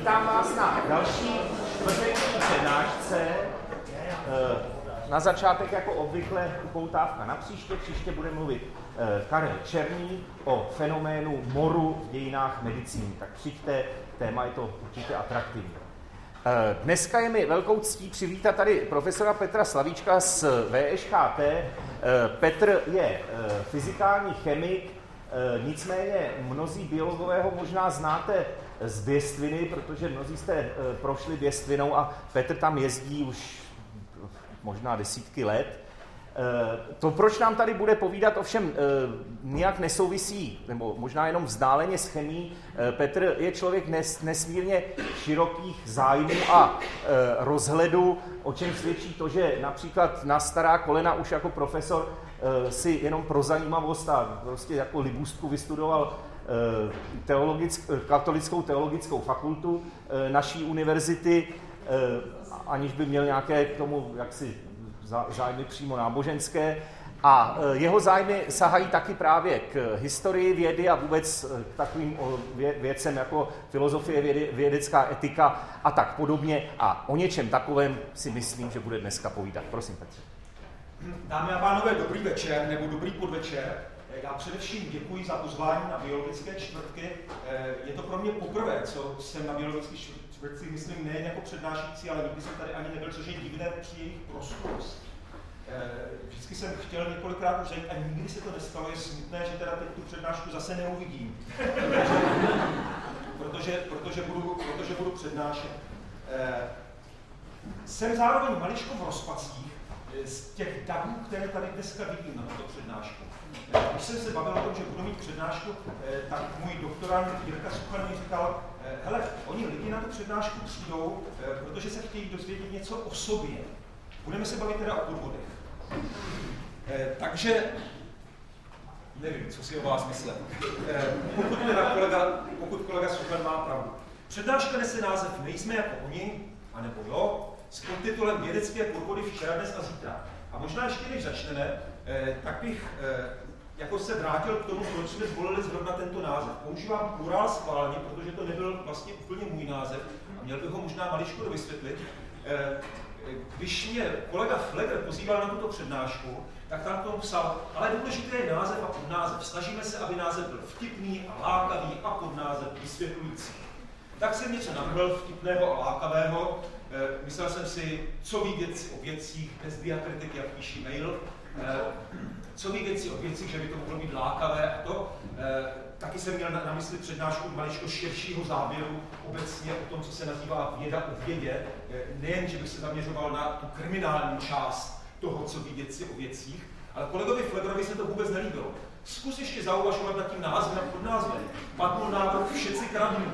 vítám vás na další čtvrteční přednášce. Eh, na začátek jako obvykle upoutávka na příště. Příště bude mluvit eh, Karel Černý o fenoménu moru v dějinách medicíny. Tak přijďte, téma je to určitě atraktivní. Eh, dneska je mi velkou ctí přivítat tady profesora Petra Slavíčka z VŠHT. Petr je fyzikální chemik, nicméně mnozí biologové ho možná znáte z Běstviny, protože mnozí jste eh, prošli Běstvinou a Petr tam jezdí už možná desítky let. Eh, to, proč nám tady bude povídat, ovšem eh, nijak nesouvisí, nebo možná jenom vzdáleně s chemí. Petr je člověk nes, nesmírně širokých zájmů a rozhledu, o čem svědčí to, že například na stará kolena už jako profesor si jenom pro zajímavost a prostě jako libůstku vystudoval teologick, eh, katolickou teologickou fakultu eh, naší univerzity, aniž by měl nějaké k tomu jaksi zájmy přímo náboženské. A jeho zájmy sahají taky právě k historii vědy a vůbec k takovým věcem jako filozofie vědy, vědecká etika a tak podobně. A o něčem takovém si myslím, že bude dneska povídat. Prosím, Petře. Dámy a pánové, dobrý večer nebo dobrý podvečer. Já především děkuji za pozvání na biologické čtvrtky. Eh, je to pro mě poprvé, co jsem na biologické čtvrtky, myslím, nejen jako přednášící, ale nikdy jsem tady ani nebyl, což je divné při jejich proslulosti. Eh, vždycky jsem chtěl několikrát už a nikdy se to nestalo. Je smutné, že teda teď tu přednášku zase neuvidím. protože, protože, budu, protože budu přednášet. Eh, jsem zároveň maličko v rozpacích z těch davů, které tady dneska vidím na tuto přednášku. Když jsem se bavil o tom, že budu mít přednášku, eh, tak můj doktorant Jirka Suchan mi říkal, eh, hele, oni lidi na tu přednášku přijdou, eh, protože se chtějí dozvědět něco o sobě. Budeme se bavit teda o podvodech. Takže nevím, co si o vás myslím. Pokud, teda kolega, pokud kolega Suchan má pravdu. Přednáška nese název Nejsme jako oni, anebo jo, s podtitulem Vědecké podvody včera, dnes a zítra. A možná ještě než začneme, tak bych jako se vrátil k tomu, proč jsme zvolili zrovna tento název. Používám plurál schválně, protože to nebyl vlastně úplně můj název a měl bych ho možná maličko vysvětlit. Eh, když mě kolega Flegr pozýval na tuto přednášku, tak tam tomu psal, ale důležité je název a podnázev. Snažíme se, aby název byl vtipný a lákavý a podnázev vysvětlující. Tak jsem něco navrhl vtipného a lákavého. Eh, myslel jsem si, co ví věci o věcích, bez diakritiky, jak píší mail. Eh, co ví věci o věcích, že by to mohlo být lákavé a to. E, taky jsem měl na, mysli přednášku maličko širšího záběru obecně o tom, co se nazývá věda o vědě. E, nejen, že bych se zaměřoval na tu kriminální část toho, co ví věci o věcích, ale kolegovi Flegrovi se to vůbec nelíbilo. Zkus ještě zauvažovat nad tím názvem pod názvem. Padl návrh všetci kradnú.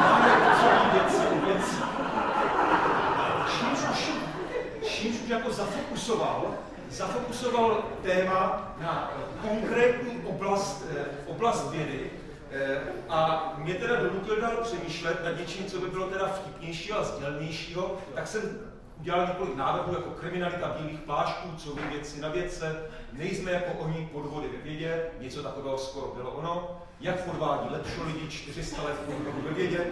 Máme co ví věci o věcích. Čímž už, čímž už jako zafokusoval zafokusoval téma na konkrétní oblast, eh, oblast vědy eh, a mě teda donutil dál přemýšlet nad něčím, co by bylo teda vtipnějšího a sdělnějšího, tak jsem udělal několik návrhů jako kriminalita bílých plášků, co věci na vědce, nejsme jako oni podvody ve vědě, něco takového skoro bylo ono, jak podvádí lepšo lidi 400 let podvodu ve vědě,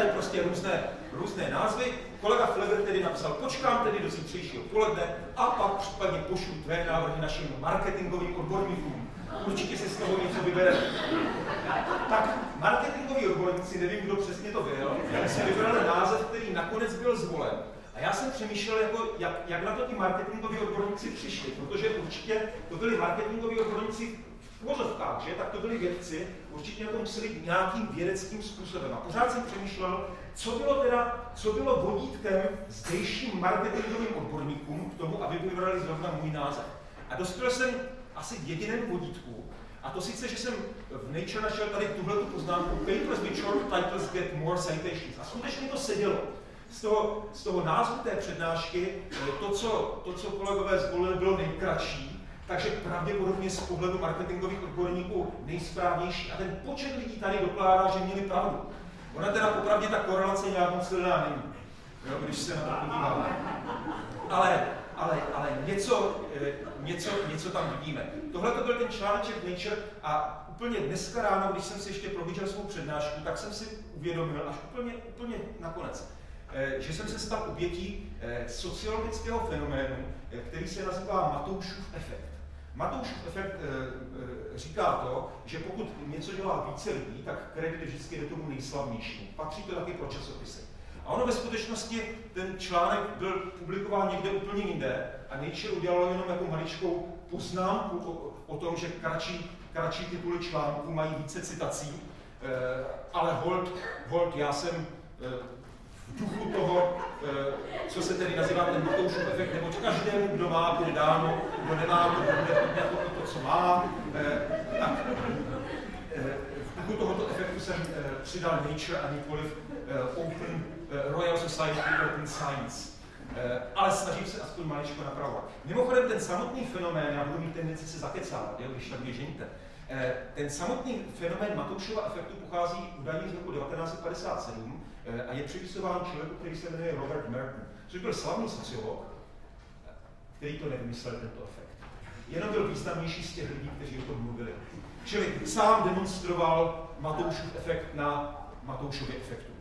tady prostě různé, různé názvy. Kolega Flever tedy napsal, počkám tedy do zítřejšího poledne a pak případně pošlu tvé návrhy našim marketingovým odborníkům. Určitě si z toho něco vybere. Tak marketingoví odborníci, nevím, kdo přesně to byl, si vybrali název, který nakonec byl zvolen. A já jsem přemýšlel, jako, jak, jak na to ti marketingoví odborníci přišli, protože určitě to byli marketingoví odborníci uvozovkách, že, tak to byli vědci, určitě to museli nějakým vědeckým způsobem. A pořád jsem přemýšlel, co bylo teda, co bylo vodítkem zdejším marketingovým odborníkům k tomu, aby vybrali zrovna můj název. A dospěl jsem asi k jedinému vodítku, a to sice, že jsem v Nature našel tady tuhle poznámku Papers with short titles get more citations. A skutečně to sedělo. Z toho, z toho názvu té přednášky to co, to, co kolegové zvolili, bylo nejkratší, takže pravděpodobně z pohledu marketingových odborníků nejsprávnější. A ten počet lidí tady dokládá, že měli pravdu. Ona teda popravdě ta korelace nějak moc silná není, jo, když se na to podíváme. Ale, ale, ale něco, eh, něco, něco tam vidíme. Tohle to byl ten článeček Nature a úplně dneska ráno, když jsem si ještě prohlížel svou přednášku, tak jsem si uvědomil, až úplně, úplně nakonec, eh, že jsem se stal obětí sociologického fenoménu, který se nazývá Matoušův efekt. Matoušův efekt říká to, že pokud něco dělá více lidí, tak kredit vždycky jde tomu nejslavnějšímu. Patří to taky pro časopisy. A ono ve skutečnosti, ten článek byl publikován někde úplně jinde a Nature udělalo jenom jako maličkou poznámku o, o tom, že kratší, kratší tituly článků mají více citací, e, ale hold, hold, já jsem e, v duchu toho, e, co se tedy nazývá ten Matoušův efekt, nebo každému, kdo má, bude dáno, kdo nemá, to bude jako to, co má, e, tak e, v duchu tohoto efektu jsem přidal Nature a nikoliv Open Eh, Royal Society Open Science. Eh, ale snažím se aspoň maličko napravovat. Mimochodem, ten samotný fenomén, já budu mít tendenci se zakecávat, jo, když tak běžíte, eh, ten samotný fenomén Matoušova efektu pochází údajně z roku 1957 a je připisován člověku, který se jmenuje Robert Merton, což byl slavný sociolog, který to nevymyslel, tento efekt. Jenom byl významnější z těch lidí, kteří o tom mluvili. Čili sám demonstroval Matoušův efekt na Matoušově efektu.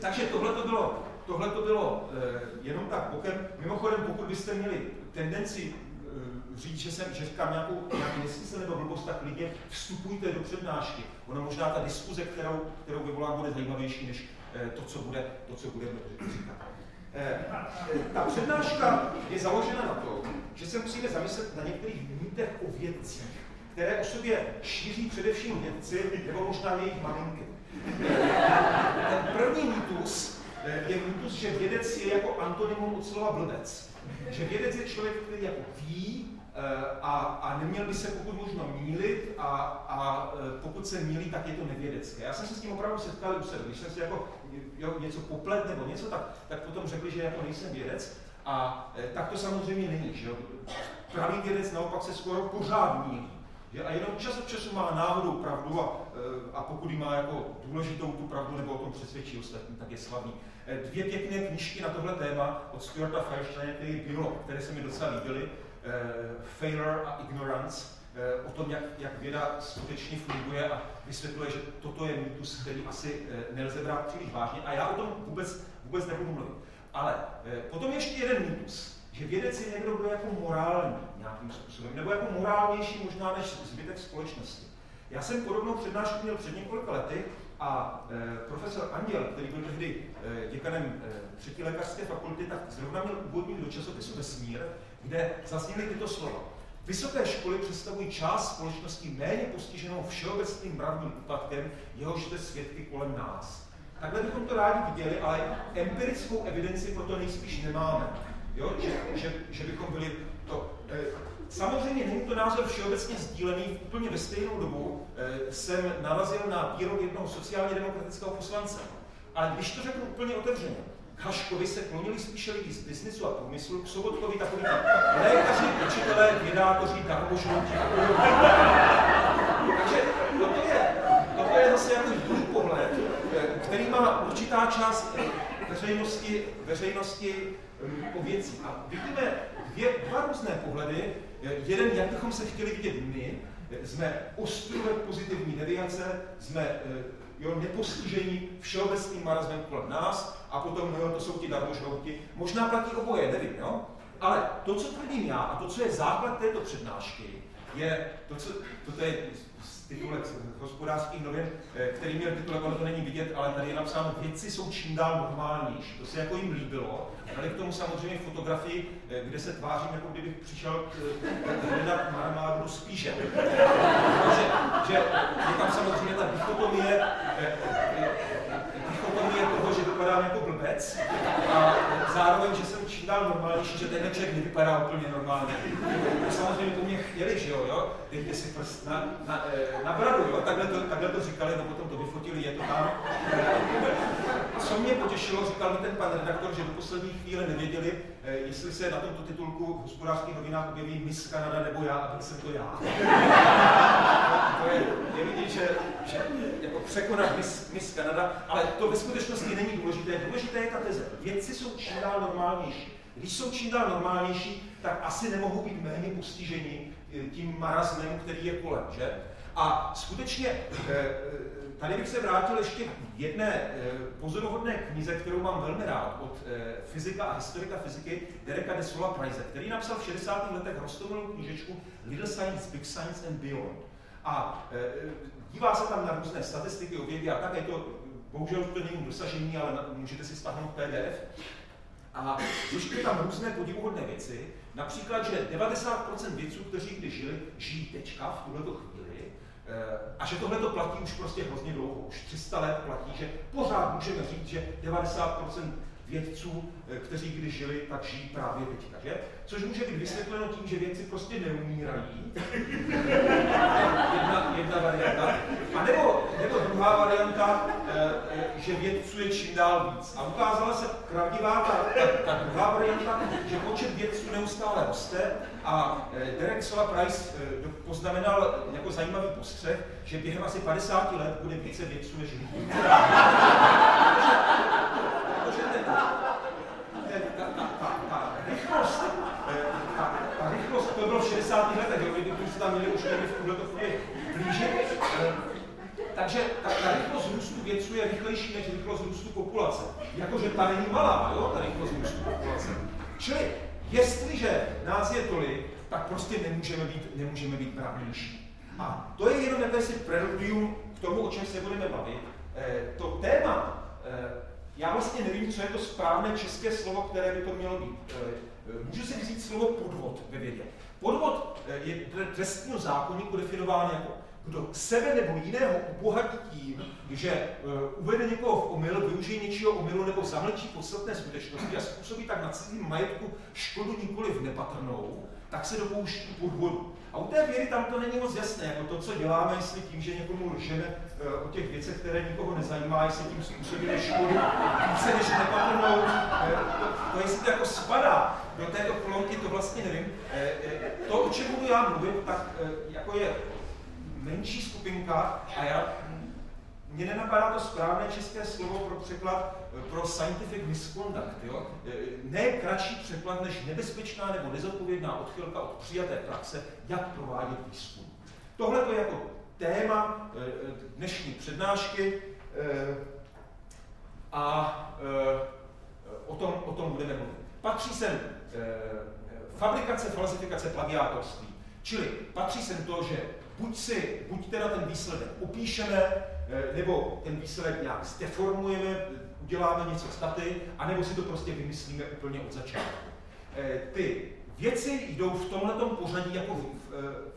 Takže tohle to bylo, tohle to bylo e, jenom tak bokem. Mimochodem, pokud byste měli tendenci e, říct, že, jsem, že říkám nějakou, nějaký nesmysl nebo blbost, tak klidně vstupujte do přednášky. Ono možná ta diskuze, kterou, kterou vyvolám, bude zajímavější než to, co bude, to, co bude říkat. E, ta přednáška je založena na tom, že se musíme zamyslet na některých mýtech o vědcích, které o sobě šíří především vědci nebo možná jejich maminky. Ten první mýtus eh, je mýtus, že vědec je jako antonymum od slova blbec. Že vědec je člověk, který jako ví eh, a, a neměl by se pokud možno mílit a, a eh, pokud se mílí, tak je to nevědecké. Já jsem se s tím opravdu setkal u sebe. Když jsem si jako jo, něco poplet nebo něco, tak, tak potom řekli, že jako nejsem vědec. A tak to samozřejmě není. Že jo? Pravý vědec naopak se skoro pořád mílí. Že? A jenom čas od času má náhodou pravdu a, e, a pokud má jako důležitou tu pravdu nebo o tom přesvědčí ostatní, tak je slavný. E, dvě pěkné knižky na tohle téma od Stuarta Firesteina, který biolog, které se mi docela líbily, e, Failure a Ignorance, o tom, jak, jak věda skutečně funguje a vysvětluje, že toto je mýtus, který asi nelze brát příliš vážně a já o tom vůbec, vůbec nebudu mluvit. Ale potom ještě jeden mýtus, že vědec je někdo, kdo je jako morální nějakým způsobem, nebo jako morálnější možná než zbytek společnosti. Já jsem podobnou přednášku měl před několika lety a profesor Anděl, který byl tehdy děkanem třetí lékařské fakulty, tak zrovna měl úvodní do časopisu Vesmír, kde zazněly tyto slova. Vysoké školy představují část společnosti méně postiženou všeobecným mravním úpadkem, jehož jste svědky kolem nás. Takhle bychom to rádi viděli, ale empirickou evidenci proto nejspíš nemáme jo? Že, že, že bychom byli to. Eh, samozřejmě není to názor všeobecně sdílený. Úplně ve stejnou dobu eh, jsem narazil na výrok jednoho sociálně demokratického poslance. Ale když to řeknu úplně otevřeně, Haškovi se klonili spíše lidi z biznisu a průmyslu, k Sobotkovi takový lékaři, učitelé, vědátoři, darmožlouti a Takže toto je, toto je zase jako jiný pohled, eh, který má určitá část veřejnosti, veřejnosti o věcí. A vidíme dvě, dva různé pohledy. Jeden, jak bychom se chtěli vidět my, jsme ostrůvek pozitivní deviace, jsme eh, jo, nepostižení všeobecným marazmem kolem nás a potom, jo, to jsou ti darmožrouti. Možná platí oboje, nevím, jo? Ale to, co tvrdím já a to, co je základ této přednášky, je to, co, toto je titulek hospodářských novin, eh, který měl titulek, ono to není vidět, ale tady je napsáno, věci jsou čím dál normálnější. To se jako jim líbilo. Dali k tomu samozřejmě fotografii, eh, kde se tvářím, jako kdybych přišel eh, hledat armádu spíše. Takže že je tam samozřejmě ta dichotomie, dichotomie toho, že vypadám jako blbec a zároveň, že čím dál normálnější, že ten člověk nevypadá úplně normálně. Samozřejmě po mě chtěli, že jo, jo? dejte si prst na, na, na bradu, jo? Takhle, to, takhle to říkali, no potom to vyfotili, je to tam. Co mě potěšilo, říkal mi ten pan redaktor, že do poslední chvíle nevěděli, jestli se na tomto titulku v hospodářských novinách objeví Miss Kanada nebo já, a byl jsem to já. to je, je vidět, že, že jako překonat Miss, Miss Kanada, ale to ve skutečnosti není důležité. Důležité je ta teze. Věci jsou čím dál normálnější. Když jsou čím dál normálnější, tak asi nemohou být méně postiženi tím marazmem, který je kolem, že? A skutečně, tady bych se vrátil ještě k jedné pozoruhodné knize, kterou mám velmi rád, od fyzika a historika fyziky Dereka de Sola Price, který napsal v 60. letech rostomilou knížečku Little Science, Big Science and Beyond. A dívá se tam na různé statistiky o a tak, je to bohužel to není dosažení, ale můžete si stáhnout PDF. A zjišťuje tam různé podivuhodné věci, například, že 90% vědců, kteří kdy žili, žijí teďka v tuhle chvíli, eh, a že tohle to platí už prostě hrozně dlouho, už 300 let platí, že pořád můžeme říct, že 90% vědců, eh, kteří kdy žili, tak žijí právě teďka, že? Což může být vysvětleno tím, že vědci prostě neumírají. jedna, jedna varianta. A nebo, nebo druhá varianta, eh, že vědců je čím dál víc. A ukázala se pravdivá ta, ta, ta druhá varianta, že počet vědců neustále roste a eh, Derek Sola Price poznamenal jako zajímavý postřeh, že během asi 50 let bude více vědců než lidí rychlost, ta, rychlost, to bylo v 60. letech, jo, kdyby se tam měli už někdy v tuhle chvíli blíže. Takže ta, ta rychlost růstu vědců je rychlejší než rychlost růstu populace. Jakože ta není malá, jo, ta rychlost růstu populace. Čili, jestliže nás je tolik, tak prostě nemůžeme být, nemůžeme být mravnější. A to je jenom jakési preludium k tomu, o čem se budeme bavit. E, to téma e, já vlastně nevím, co je to správné české slovo, které by to mělo být. Eh, můžu si vzít slovo podvod ve vědě. Podvod je trestního zákonníku definován jako kdo sebe nebo jiného obohatí tím, že uvede někoho v omyl, využije něčího omylu nebo zamlčí podstatné skutečnosti a způsobí tak na cizím majetku škodu nikoli v nepatrnou, tak se dopouští podvodu. A u té věry tam to není moc jasné, jako to, co děláme, jestli tím, že někomu lžeme uh, o těch věcech, které nikoho nezajímá, jestli tím způsobíme škodu více než nepatrnou, uh, to, to, jestli to jako spadá do této kolonky, to vlastně nevím. To, o čem budu já mluvit, tak jako je menší skupinka a já mně nenapadá to správné české slovo pro překlad pro scientific misconduct. Jo? Ne kratší překlad než nebezpečná nebo nezodpovědná odchylka od přijaté praxe, jak provádět výzkum. Tohle je jako téma eh, dnešní přednášky eh, a eh, o tom, o tom budeme mluvit. Patří sem fabrikace, falsifikace, plagiátorství. Čili patří sem to, že buď si, buď teda ten výsledek upíšeme, nebo ten výsledek nějak zdeformujeme, uděláme něco s daty, anebo si to prostě vymyslíme úplně od začátku. Eh, ty věci jdou v tomhle pořadí jako v, eh,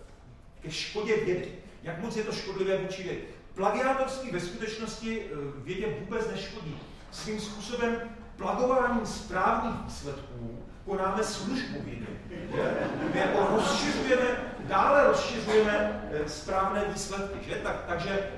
ke škodě vědy. Jak moc je to škodlivé vůči vědě? Plagiátorství ve skutečnosti eh, vědě vůbec neškodí. Svým způsobem plagováním správných výsledků konáme službu vědě. My jako rozšiřujeme, dále rozšiřujeme správné výsledky. Že? Tak, takže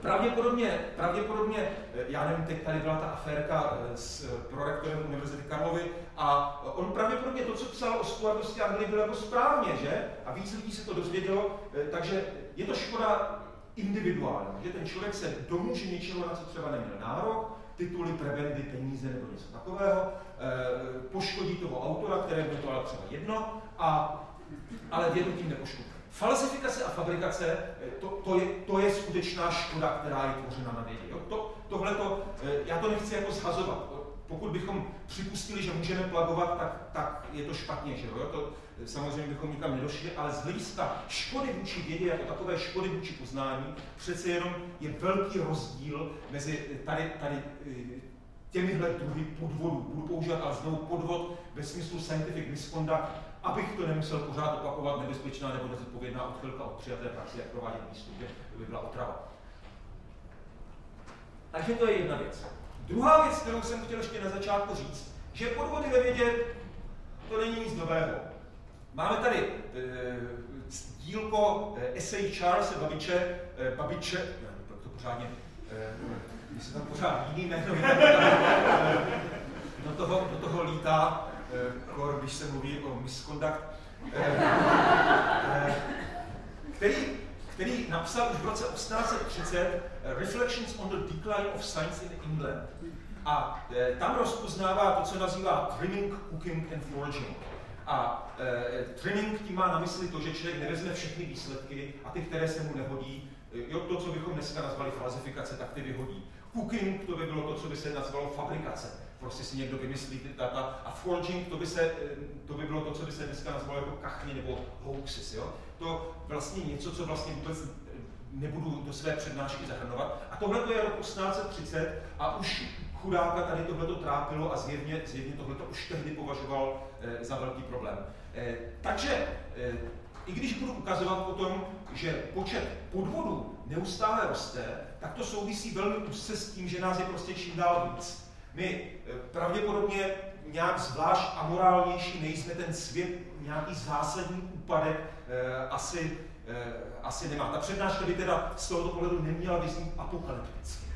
Pravděpodobně, pravděpodobně, eh, já nevím, teď tady byla ta aférka eh, s eh, prorektorem Univerzity Karlovy a on pravděpodobně to, co psal o stuartosti Anglie, bylo jako správně, že? A víc lidí se to dozvědělo, takže je to škoda individuální, že ten člověk se domůže něčeho, na co třeba neměl nárok, tituly, prebendy, peníze nebo něco takového, poškodí toho autora, kterému je to ale třeba jedno, a, ale vědu tím nepoškodí. Falsifikace a fabrikace, eh, to, to, je, to je skutečná škoda, která je tvořena na vědě. To, tohle eh, já to nechci jako zhazovat. Pokud bychom připustili, že můžeme plagovat, tak, tak je to špatně, že jo? To, eh, samozřejmě bychom nikam nedošli, ale z hlediska škody vůči vědě, jako takové škody vůči poznání, přece jenom je velký rozdíl mezi tady, tady těmihle druhy podvodů. Budu používat ale znovu podvod ve smyslu scientific misconduct, abych to nemusel pořád opakovat, nebezpečná nebo nezodpovědná odchylka od přijaté praxe, jak provádět výstup, že by byla otrava. Takže to je jedna věc. Druhá věc, kterou jsem chtěl ještě na začátku říct, že podvody ve vědě to není nic nového. Máme tady e, dílko e, essay Charles Babiče, e, Babiče, ne, to, to pořádně, e, se tam pořád jiný jméno, do toho, do toho lítá Eh, kor, když se mluví o misconduct, eh, eh, který, který napsal už v roce 1830 Reflections on the Decline of Science in England. A tam rozpoznává to, co nazývá trimming, cooking and foraging. A e, trimming tím má na mysli to, že člověk nevezme všechny výsledky a ty, které se mu nehodí, jo, to, co bychom dneska nazvali falzifikace, tak ty vyhodí. Cooking, to by bylo to, co by se nazvalo fabrikace. Prostě si někdo vymyslí ty data. A forging, to by, se, e, to by bylo to, co by se dneska nazvalo jako kachny nebo hoaxes. Jo? To vlastně něco, co vlastně vůbec e, nebudu do své přednášky zahrnovat. A tohle je rok 1830 a už chudáka tady tohleto trápilo a zjevně, zjevně tohleto už tehdy považoval e, za velký problém. E, takže e, i když budu ukazovat o tom, že počet podvodů neustále roste, tak to souvisí velmi úzce s tím, že nás je prostě čím dál víc. My pravděpodobně nějak zvlášť amorálnější nejsme, ten svět nějaký zásadní úpadek asi, asi nemá. Ta přednáška by teda z tohoto pohledu neměla vyznít apokalypticky.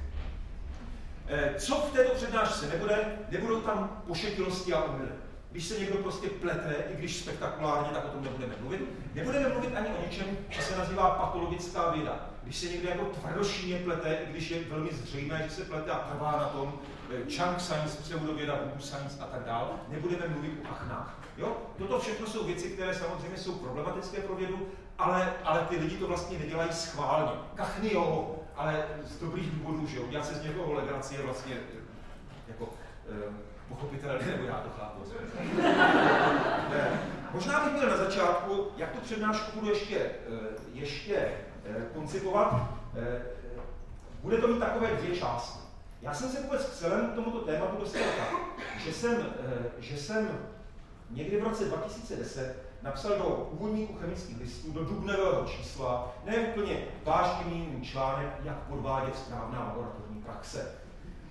Eh, co v této přednášce nebude? Nebudou tam pošetilosti a omily. Když se někdo prostě plete, i když spektakulárně, tak o tom nebudeme mluvit. Nebudeme mluvit ani o něčem, co se nazývá patologická věda. Když se někdo jako tvrdošíně plete, i když je velmi zřejmé, že se plete a trvá na tom, eh, chunk science, pseudověda, voodoo science a tak dál, nebudeme mluvit o achnách. Jo? Toto všechno jsou věci, které samozřejmě jsou problematické pro vědu, ale, ale ty lidi to vlastně nedělají schválně. Kachny jo, ale z dobrých důvodů, že udělat se z někoho legraci je vlastně eh, jako pochopitelné, nebo já to chápu. eh, možná bych měl na začátku, jak tu přednášku budu ještě, eh, ještě eh, koncipovat, eh, bude to mít takové dvě části. Já jsem se vůbec k celému tomuto tématu dostal tak, že jsem, že jsem někdy v roce 2010 napsal do úvodníku chemických listů, do dubnového čísla, ne úplně vážný článek, jak podvádět správná laboratorní praxe.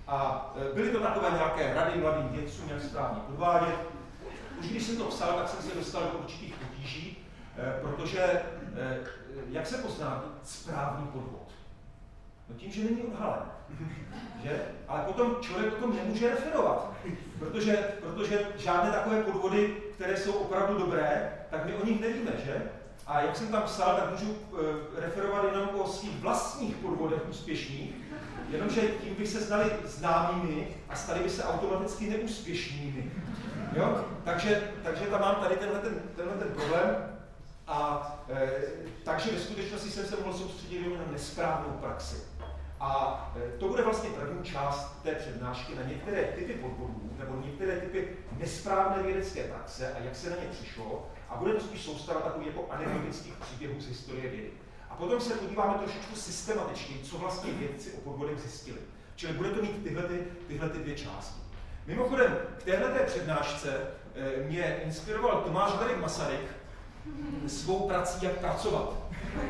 A e, byly to takové nějaké rady mladým vědcům, jak správně podvádět. Už když jsem to psal, tak jsem se dostal do určitých potíží, e, protože e, jak se pozná správný podvod? No tím, že není odhalen. Že? Ale potom člověk o tom nemůže referovat, protože, protože žádné takové podvody, které jsou opravdu dobré, tak my o nich nevíme, že? A jak jsem tam psal, tak můžu referovat jenom o svých vlastních podvodech úspěšných, jenomže tím by se stali známými a stali by se automaticky neúspěšnými. Jo? Takže, takže tam mám tady tenhle ten, tenhle ten problém. A e, takže ve skutečnosti jsem se mohl soustředit jenom na nesprávnou praxi. A e, to bude vlastně první část té přednášky na některé typy podvodů nebo některé typy nesprávné vědecké praxe a jak se na ně přišlo. A bude to spíš soustava takových jako anekdotických příběhů z historie vědy. A potom se podíváme trošičku systematičně, co vlastně vědci o podvodech zjistili. Čili bude to mít tyhle, ty, tyhle ty dvě části. Mimochodem, k téhle přednášce e, mě inspiroval Tomáš Garik Masaryk svou prací, jak pracovat.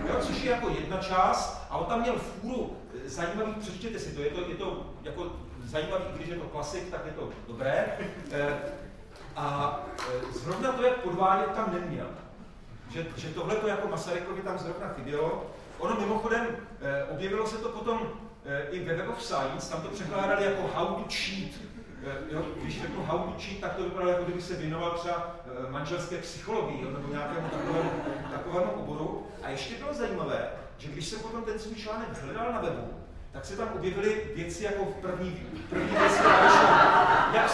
Jo, což je jako jedna část, a on tam měl fůru zajímavých, přečtěte si to, je to, je to jako zajímavý, když je to klasik, tak je to dobré. E, a zrovna to, jak podvádět, tam neměl. Že, že tohle to jako Masarykovi tam zrovna chybělo. Ono mimochodem, e, objevilo se to potom i ve Web of Science, tam to překládali jako how to cheat. Jo, když řeknu how to cheat, tak to vypadalo, jako kdyby se věnoval třeba manželské psychologii jo, nebo nějakému takovému, takovému oboru. A ještě bylo zajímavé, že když jsem potom ten svůj článek hledal na webu, tak se tam objevily věci jako v první, první věc, jak,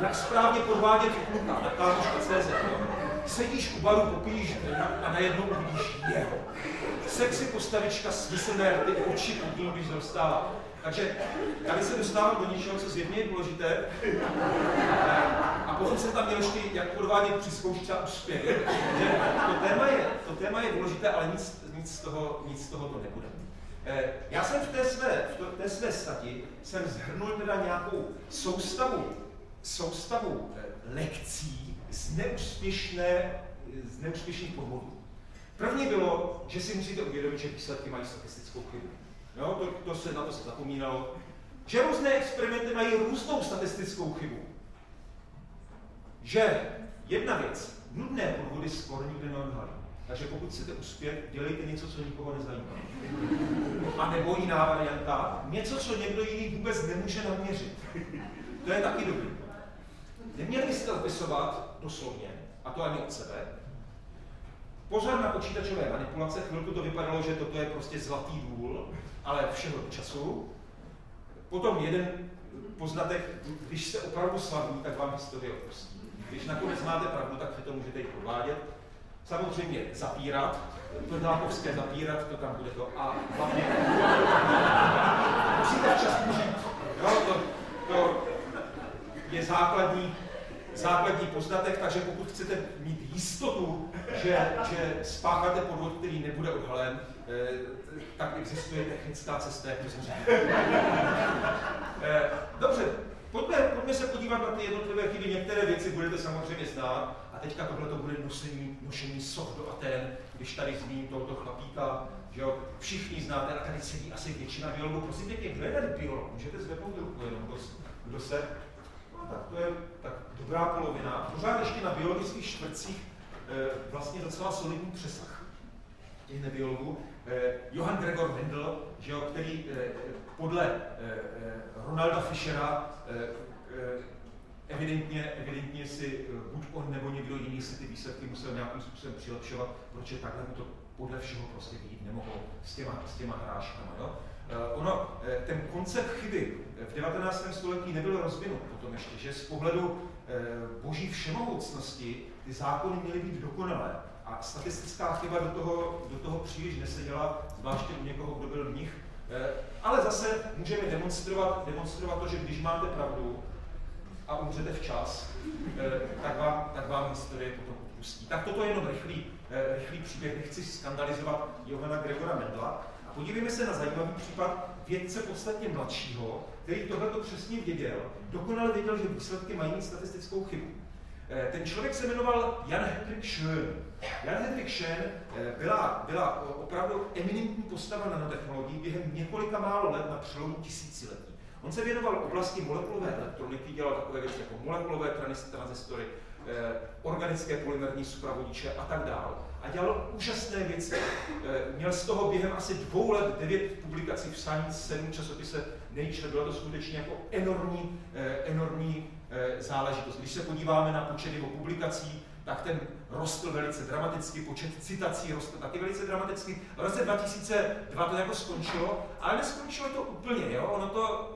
jak správně podvádět kluka na kámoška.cz. Sedíš u baru, popíš a najednou uvidíš jeho. Sexy postavička, smyslné ty oči pod ním, když dostává. Takže tady se dostávám do něčeho, co zjevně je důležité. A potom jsem tam měl ještě, jak podvádět při zkoušce a uspěch. To téma, je, to téma je důležité, ale nic, nic, z toho, nic z toho to nebude. Eh, já jsem v té své, v té své stati jsem zhrnul teda nějakou soustavu, soustavu eh, lekcí z neúspěšné, z neúspěšných podvodů. První bylo, že si musíte uvědomit, že výsledky mají statistickou chybu. Jo, to, to se, na to se zapomínalo. Že různé experimenty mají různou statistickou chybu. Že jedna věc, nudné podvody skoro nikdy neodhalí. Takže pokud chcete uspět, dělejte něco, co nikoho nezajímá. A nebo jiná varianta, něco, co někdo jiný vůbec nemůže naměřit. To je taky dobrý. Neměli byste opisovat doslovně, a to ani od sebe. Pozor na počítačové manipulace, chvilku to vypadalo, že toto je prostě zlatý důl, ale všeho času. Potom jeden poznatek, když se opravdu slaví, tak vám historie opustí. Když nakonec máte pravdu, tak si to můžete i provádět. Samozřejmě zapírat, to dlákovské zapírat, to tam bude to. A hlavně musíte včas. Jo, to, to je základní, základní poznatek, takže pokud chcete mít jistotu, že, že spácháte podvod, který nebude odhalen, eh, tak existuje technická cesta, jak to eh, Dobře, pojďme, pojďme se podívat na ty jednotlivé chyby. Některé věci budete samozřejmě znát. A teďka tohle to bude nosení, nošení soch do Aten, když tady zmíním tohoto chlapíka, že jo, všichni znáte, a tady sedí asi většina biologů. Prosím pěkně, kdo je tady biolog? Můžete zvednout ruku jenom, kdo, kdo se tak to je tak dobrá polovina. Pořád ještě na biologických čtvrtcích e, vlastně docela solidní přesah těch nebiologů. E, Johann Gregor Mendel, že jo, který e, podle e, Ronalda Fischera evidentně, evidentně si buď on nebo někdo jiný si ty výsledky musel nějakým způsobem přilepšovat, protože takhle mu to podle všeho prostě být nemohlo s těma, s těma hráškama. Jo? Uh, ono, ten koncept chyby v 19. století nebyl rozvinut potom ještě, že z pohledu boží všemohoucnosti ty zákony měly být dokonalé. A statistická chyba do toho, do toho příliš neseděla, zvláště u někoho, kdo byl v nich. Ale zase můžeme demonstrovat, demonstrovat to, že když máte pravdu a umřete včas, tak vám, tak vám historie potom odpustí. Tak toto je jenom rychlý, rychlý příběh, nechci skandalizovat Johana Gregora Mendla, Podívejme se na zajímavý případ vědce podstatně mladšího, který tohle to přesně věděl, dokonale věděl, že výsledky mají mít statistickou chybu. Eh, ten člověk se jmenoval Jan Hendrik Schön. Jan Hendrik Schön eh, byla, byla opravdu eminentní postava nanotechnologií během několika málo let na přelomu tisíciletí. On se věnoval oblasti molekulové elektroniky, dělal takové věci jako molekulové transistory, eh, organické polymerní supravodiče a tak dále a dělal úžasné věci. Eh, měl z toho během asi dvou let devět publikací v Science 7 časopise Nature. Bylo to skutečně jako enormní, eh, enormní eh, záležitost. Když se podíváme na počet jeho publikací, tak ten rostl velice dramaticky, počet citací rostl taky velice dramaticky. V roce 2002 to jako skončilo, ale neskončilo to úplně, jo? ono to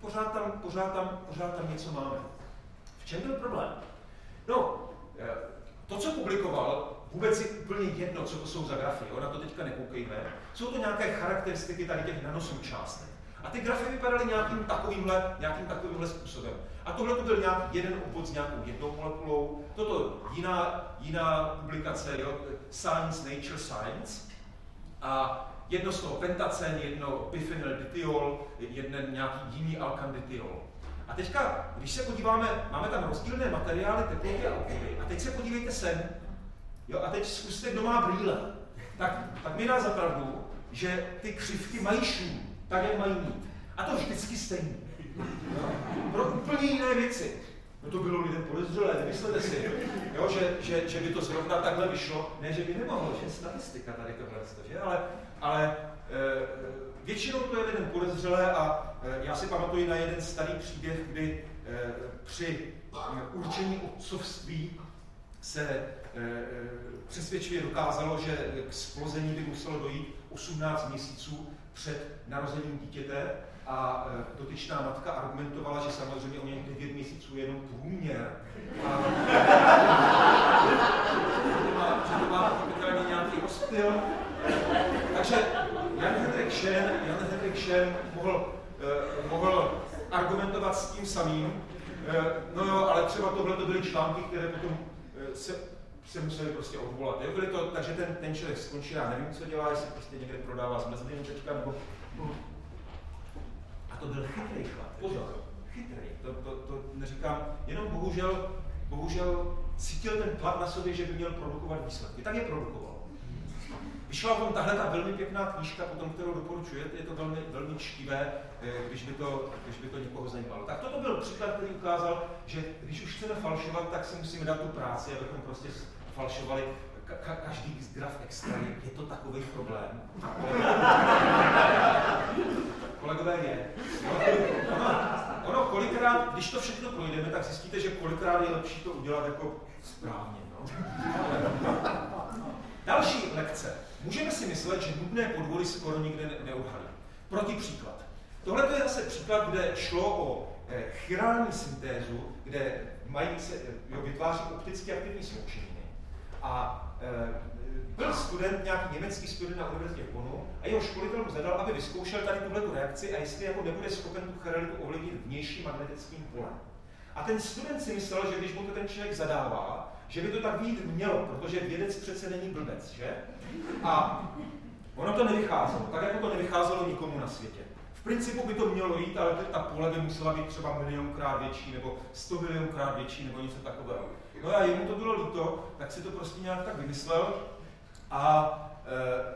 pořád tam, pořád tam, pořád tam něco máme. V čem byl problém? No, to, co publikoval, vůbec je úplně jedno, co to jsou za grafy, jo? na to teďka nekoukejme. Jsou to nějaké charakteristiky tady těch nanosoučástek. A ty grafy vypadaly nějakým takovýmhle, nějakým takovýmhle způsobem. A tohle to byl nějaký jeden obvod s nějakou jednou molekulou, toto jiná, jiná publikace, jo? Science, Nature, Science. A jedno z toho pentacen, jedno biphenyl jeden nějaký jiný alkandityol. A teďka, když se podíváme, máme tam rozdílné materiály, teploty a obvody. A teď se podívejte sem, Jo, a teď zkuste, kdo má brýle. Tak, tak mi dá za pravdu, že ty křivky mají šum, tak, jak mají mít. A to vždycky stejný. Jo? Pro úplně jiné věci. No to bylo lidem podezřelé, nemyslete si, jo, že, že, že, by to zrovna takhle vyšlo. Ne, že by nemohlo, že statistika tady tohle, že? Ale, ale e, většinou to je lidem podezřelé a e, já si pamatuju na jeden starý příběh, kdy e, při určení otcovství se přesvědčivě dokázalo, že k splození by muselo dojít 18 měsíců před narozením dítěte a eh, dotyčná matka argumentovala, že samozřejmě o něm 9 měsíců je jenom průměr. A že to má pochopitelně nějaký. Takže Jan Hendrik Shen, Jan Hendrik Shen mohl, eh, mohl argumentovat s tím samým, eh, no jo, ale třeba tohle to byly články, které potom eh, se se museli prostě odvolat. Jo? Byli to, takže ten, ten člověk skončil, já nevím, co dělá, jestli prostě někde prodává zmrzlinu teďka, nebo... A to byl chytrý chlap, pozor, chytrý, to, to, to neříkám, jenom bohužel, bohužel cítil ten tlak na sobě, že by měl produkovat výsledky. Tak je produkoval. Vyšla vám tahle ta velmi pěkná knížka, potom, kterou doporučuji, je to velmi, velmi čtivé, eh, když by, to, když by to někoho zajímalo. Tak toto byl příklad, který ukázal, že když už chceme falšovat, tak si musíme dát tu práci, abychom prostě falšovali ka- každý graf extra, je to takový problém. Kolegové je. Ono, ono, kolikrát, když to všechno projdeme, tak zjistíte, že kolikrát je lepší to udělat jako správně. No. Další lekce. Můžeme si myslet, že nudné podvody skoro nikde ne- neodhalí. Proti příklad. Tohle je zase příklad, kde šlo o eh, chirální syntézu, kde mají se, jo, vytváří opticky aktivní sloučeniny. A e, byl student, nějaký německý student na univerzitě v Bonnu a jeho školitel mu zadal, aby vyzkoušel tady tuhle reakci a jestli jako nebude schopen tu chiralitu ovlivnit vnějším magnetickým polem. A ten student si myslel, že když mu to ten člověk zadává, že by to tak být mělo, protože vědec přece není blbec, že? A ono to nevycházelo, tak jako to nevycházelo nikomu na světě. V principu by to mělo jít, ale ta pole by musela být třeba milionkrát větší, nebo sto milionkrát větší, nebo něco takového. No a jemu to bylo líto, tak si to prostě nějak tak vymyslel a e,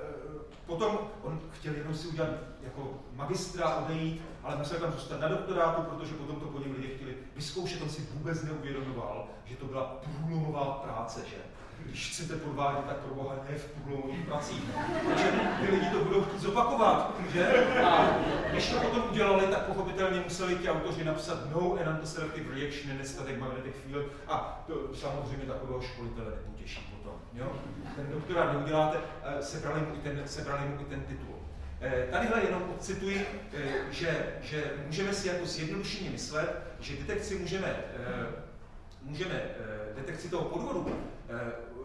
potom on chtěl jenom si udělat jako magistra, odejít, ale musel tam zůstat na doktorátu, protože potom to po něm lidé chtěli vyzkoušet, on si vůbec neuvědomoval, že to byla průlomová práce, že? Když chcete podvádět, tak pro boha ne v průlomových pracích. Protože ty lidi to budou chtít zopakovat, že? A když to potom udělali, tak pochopitelně museli ti autoři napsat no enantoselective reaction in static magnetic field a to samozřejmě takového školitele nepotěší potom. Jo? Ten doktora neuděláte, eh, sebrali mu i ten, sebrali mu i ten titul. Eh, tadyhle jenom odcituji, eh, že, že můžeme si jako zjednodušeně myslet, že detekci můžeme, eh, můžeme detekci toho podvodu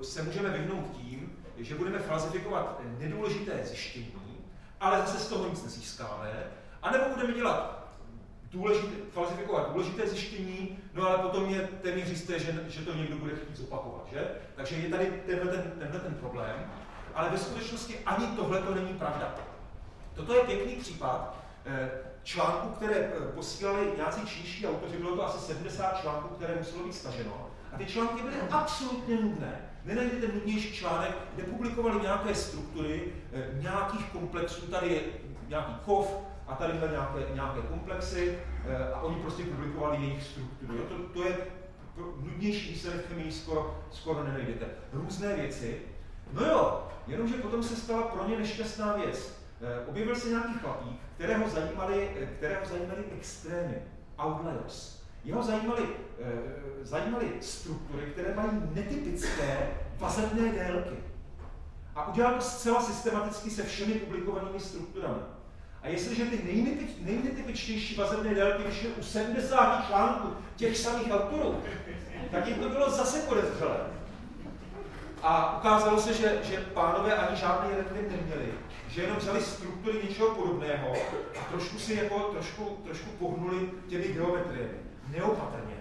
se můžeme vyhnout tím, že budeme falsifikovat nedůležité zjištění, ale zase z toho nic nezískáme, anebo budeme dělat důležité, falsifikovat důležité zjištění, no ale potom je téměř jisté, že, že to někdo bude chtít zopakovat, že? Takže je tady tenhle ten, tenhle ten problém, ale ve skutečnosti ani tohle to není pravda. Toto je pěkný případ eh, článků, které eh, posílali nějací čínští autoři, bylo to asi 70 článků, které muselo být staženo. A ty články byly absolutně nudné. Nenajdete nudnější článek, kde publikovali nějaké struktury, eh, nějakých komplexů, tady je nějaký kov, a tady byly nějaké, nějaké komplexy a oni prostě publikovali jejich struktury. To, to je nudnější výsledek chemii skoro, skoro nenajdete. Různé věci. No jo, jenomže potom se stala pro ně nešťastná věc. Eh, objevil se nějaký chlapík, kterého zajímali, eh, kterého zajímali extrémy, outliers. Jeho zajímaly, eh, zajímaly struktury, které mají netypické vazebné délky. A udělal to zcela systematicky se všemi publikovanými strukturami. A jestliže ty nejnetypičtější vazebné délky vyšly u 70 článků těch samých autorů, tak jim to bylo zase podezřelé. A ukázalo se, že, že pánové ani žádný retvin neměli, že jenom vzali struktury něčeho podobného a trošku si jako, trošku, trošku pohnuli těmi geometriemi. Neopatrně.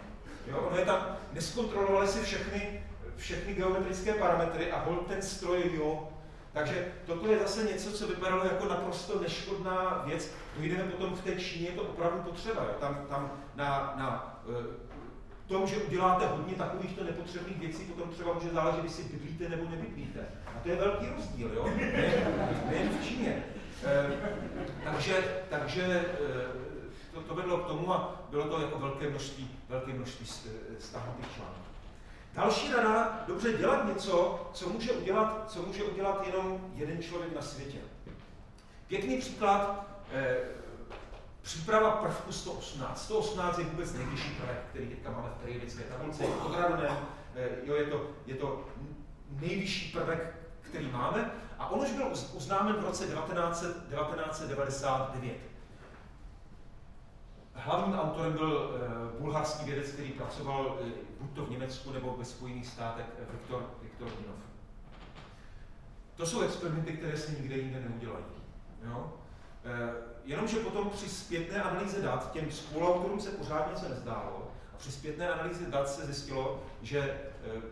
Jo, ono je tam, neskontrolovali si všechny, všechny geometrické parametry a hol ten stroj jo. Takže toto je zase něco, co vypadalo jako naprosto neškodná věc. Dojdeme potom v té Číně, je to opravdu potřeba. Jo. Tam, tam na, na eh, tom, že uděláte hodně takovýchto nepotřebných věcí, potom třeba může záležet, jestli bydlíte nebo nebydlíte. A to je velký rozdíl, jo? Nejen v Číně. E, takže takže e, to, to vedlo k tomu a bylo to jako velké množství, velké množství stáhnutých článků. Další rada, dobře dělat něco, co může udělat, co může udělat jenom jeden člověk na světě. Pěkný příklad, Příprava prvku 118. 118 je vůbec nejvyšší prvek, který teďka máme v periodické tabulce. Je odradonem, eh, jo, je, to, je to nejvyšší prvek, který máme. A on už byl uznámen v roce 19, 1999. Hlavním autorem byl uh, bulharský vědec, který pracoval uh, buď to v Německu nebo ve Spojených státech, Viktor, Viktor Dinov. To jsou experimenty, které se nikde jinde neudělají. Jo? Uh, jenomže potom při zpětné analýze dat těm spoluautorům se pořád něco nezdálo a při zpětné analýze dat se zjistilo, že eh,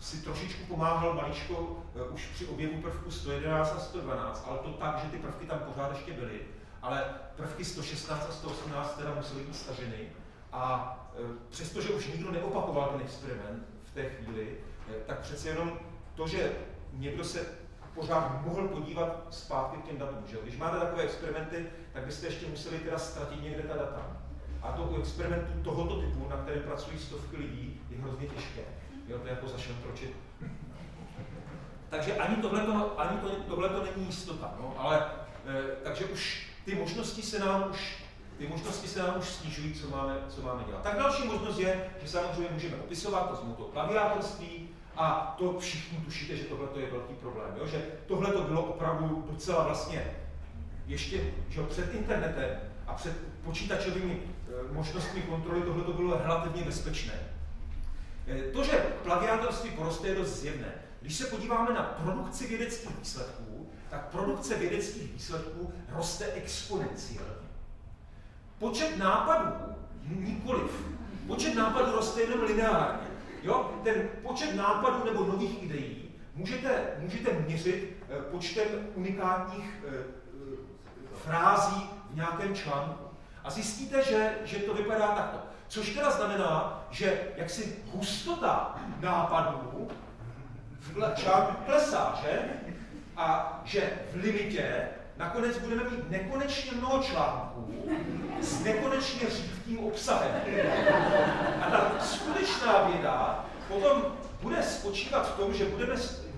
si trošičku pomáhal maličko eh, už při objevu prvku 111 a 112, ale to tak, že ty prvky tam pořád ještě byly, ale prvky 116 a 118 teda musely být staženy. A eh, přestože už nikdo neopakoval ten experiment v té chvíli, tak přece jenom to, že někdo se pořád mohl podívat zpátky k těm datům. Že? Když máte takové experimenty, tak byste ještě museli teda ztratit někde ta data. A to u experimentů tohoto typu, na kterém pracují stovky lidí, je hrozně těžké. Jo, to je jako zašantročit. Takže ani tohleto, ani to, tohleto není jistota. No, ale, e, takže už ty možnosti se nám už ty možnosti se nám už snižují, co máme, co máme dělat. Tak další možnost je, že samozřejmě můžeme opisovat, to znamená to plagiátorství, a to všichni tušíte, že tohle je velký problém. Jo? Že tohle to bylo opravdu docela vlastně ještě že před internetem a před počítačovými e, možnostmi kontroly tohle to bylo relativně bezpečné. E, to, že plagiátorství poroste, je dost zjevné. Když se podíváme na produkci vědeckých výsledků, tak produkce vědeckých výsledků roste exponenciálně. Počet nápadů nikoliv. Počet nápadů roste jenom lineárně. Jo? Ten počet nápadů nebo nových ideí můžete, můžete měřit eh, počtem unikátních eh, eh, frází v nějakém článku. A zjistíte, že, že to vypadá takto. Což teda znamená, že jaksi hustota nápadů v článku klesá, že? A že v limitě nakonec budeme mít nekonečně mnoho článků s nekonečně řídkým obsahem. A ta skutečná věda potom bude spočívat v tom, že budeme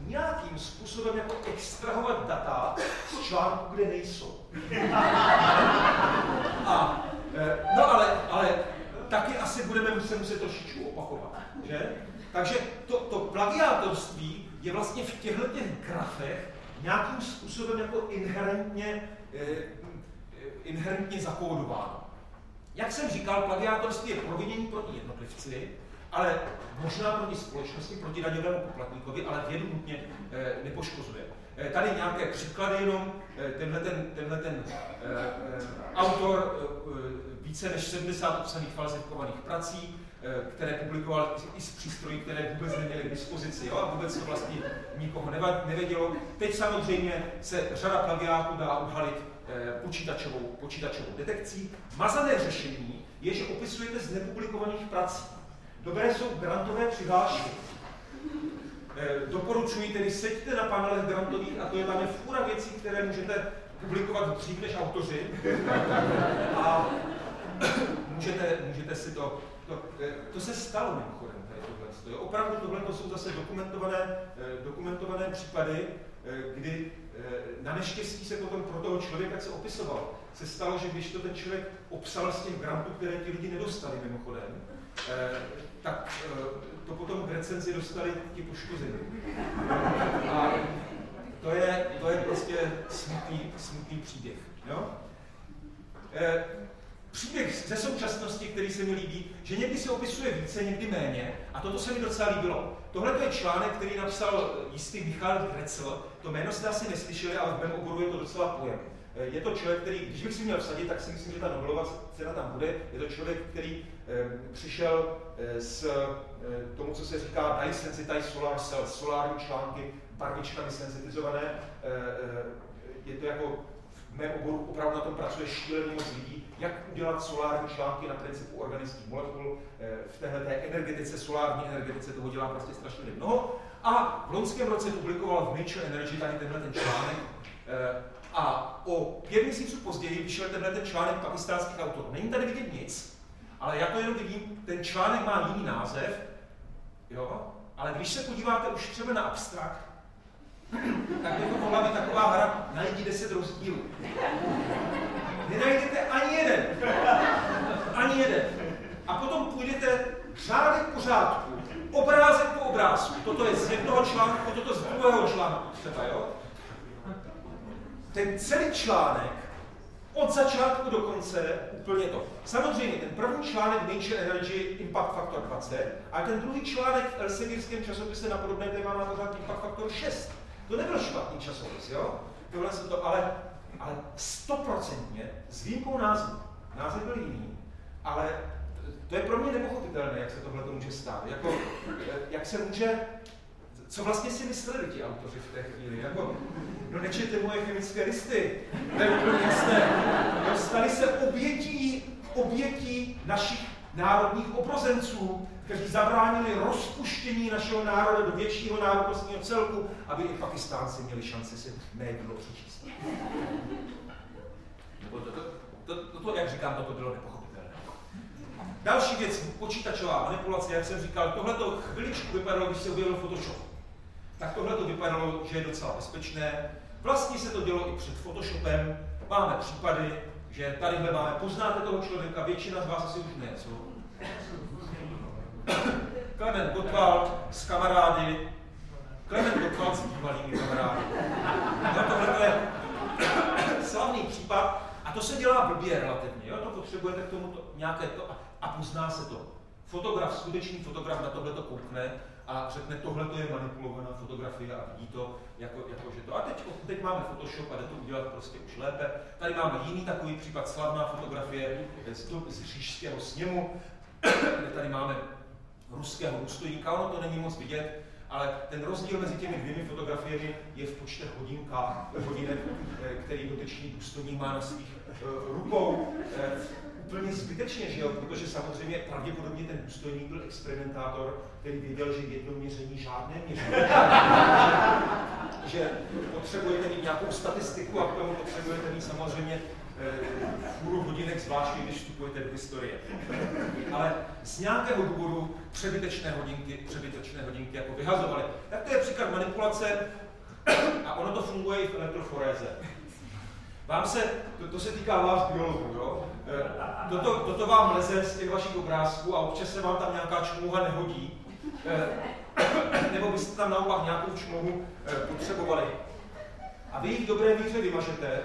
nějakým způsobem jako extrahovat data z článku, kde nejsou. A, e, no ale, ale taky asi budeme muset, muset trošičku opakovat. Že? Takže to, to plagiátorství je vlastně v těchto těch grafech nějakým způsobem jako inherentně, eh, inherentně zakódováno. Jak jsem říkal, plagiátorství je provinění proti jednotlivci, ale možná proti společnosti, proti daňovému poplatníkovi, ale vědu nutně eh, nepoškozuje. Eh, tady nějaké příklady jenom, eh, tenhle ten, tenhle ten eh, eh, autor eh, více než 70 obsaných falzifikovaných prací, Eh, které publikoval i z přístrojů, které vůbec neměly k dispozici jo? a vůbec to vlastně nikoho nevědělo. Teď samozřejmě se řada plagiátů dá odhalit eh, počítačovou, počítačovou detekcí. Mazané řešení je, že opisujete z nepublikovaných prací. Dobré jsou grantové přihlášky. Eh, doporučuji tedy seďte na panelech grantových a to je tam je fura věcí, které můžete publikovat dřív než autoři. A můžete, můžete si to to, eh, to se stalo mimochodem, tady tohle. Opravdu tohle to jsou zase dokumentované, eh, dokumentované případy, eh, kdy na neštěstí se potom pro toho člověka, se opisoval, se stalo, že když to ten člověk obsal z těch grantů, které ti lidi nedostali mimochodem, tak to potom v recenzi dostali ti poškození. A to je, to je prostě smutný, smutný příběh. Jo? Příběh ze současnosti, který se mi líbí, že někdy se opisuje více, někdy méně, a toto se mi docela líbilo. Tohle je článek, který napsal jistý Michal Grecel. To jméno jste asi neslyšeli, ale v mém oboru je to docela pojem. Eh, je to člověk, který, když bych si měl vsadit, tak si myslím, že ta Nobelová cena tam bude. Je to člověk, který e, přišel e, s e, tomu, co se říká dye sensitized solar cells, solární články, barvičkami sensitizované. E, e, je to jako v mém oboru opravdu na tom pracuje šílený moc lidí, jak udělat solární články na principu organických molekul. Eh, v téhle té energetice, solární energetice toho dělá prostě strašně mnoho. A v loňském roce publikoval v Nature Energy tady tenhle ten článek. Eh, a o pět měsíců později vyšel tenhle ten článek pakistánských autorů. Není tady vidět nic, ale já to jenom vidím, ten článek má jiný název, jo? ale když se podíváte už třeba na abstrakt, tak by to mohla být taková hra, najdi 10 rozdílů. Nenajdete ani jeden. Ani jeden. A potom půjdete řádek po řádku, obrázek po obrázku. Toto je z jednoho článku, toto z druhého článku třeba, jo? Ten celý článek od začátku do konce úplně to. Samozřejmě ten první článek Nature Energy Impact Factor 20 a ten druhý článek v Elsevírském časopise na podobné téma má pořád Impact Factor 6. To nebyl špatný časopis, jo? Tohle se to, ale, ale stoprocentně s výjimkou názvu. Název byl jiný, ale to je pro mě nepochopitelné, jak se tohle to může stát. Jako, jak se může, co vlastně si mysleli ti autoři v té chvíli? Jako, no nečete moje chemické listy, to je úplně jasné. stali se obětí, obětí našich národních obrozenců, kteří zabránili rozpuštění našeho národa do většího národnostního celku, aby i Pakistánci měli šanci si médlo přečíst. Nebo to, to, to, to, to, jak říkám, toto bylo nepochopitelné. Další věc, počítačová manipulace, jak jsem říkal, tohle to chviličku vypadalo, když se objevil Photoshop. Tak tohle to vypadalo, že je docela bezpečné. Vlastně se to dělo i před Photoshopem. Máme případy, že tady máme, poznáte toho člověka, většina z vás asi už ne, co? Klement Gottwald s kamarády, Klement Gottwald s bývalými kamarády. No tohle je slavný případ a to se dělá blbě relativně, jo? to potřebujete k tomu to, nějaké to a, a pozná se to. Fotograf, skutečný fotograf na tohle to koukne a řekne, tohle to je manipulovaná fotografie a vidí to, jako, jako že to. A teď, teď máme Photoshop a jde to udělat prostě už lépe. Tady máme jiný takový případ, slavná fotografie z, z říšského sněmu, kde tady máme ruského důstojníka, ono to není moc vidět, ale ten rozdíl mezi těmi dvěmi fotografiemi je v počtech hodinkách, hodinek, eh, který dotyčný důstojník má na svých uh, rukou. Uh, úplně zbytečně, že jo? protože samozřejmě pravděpodobně ten důstojník byl experimentátor, který věděl, že jedno měření žádné měření. že potřebujete mít nějakou statistiku a k tomu potřebujete mít samozřejmě fůru hodinek, zvláště když vstupujete do historie. Ale z nějakého důvodu přebytečné hodinky, přebytečné hodinky jako vyhazovali. Tak to je příklad manipulace a ono to funguje i v elektroforéze. Vám se, to, to se týká vás biologů, jo? E, toto, toto vám leze z těch vašich obrázků a občas se vám tam nějaká čmuha nehodí, e, nebo byste tam naopak nějakou čmuhu e, potřebovali. A vy jich dobré víře vymažete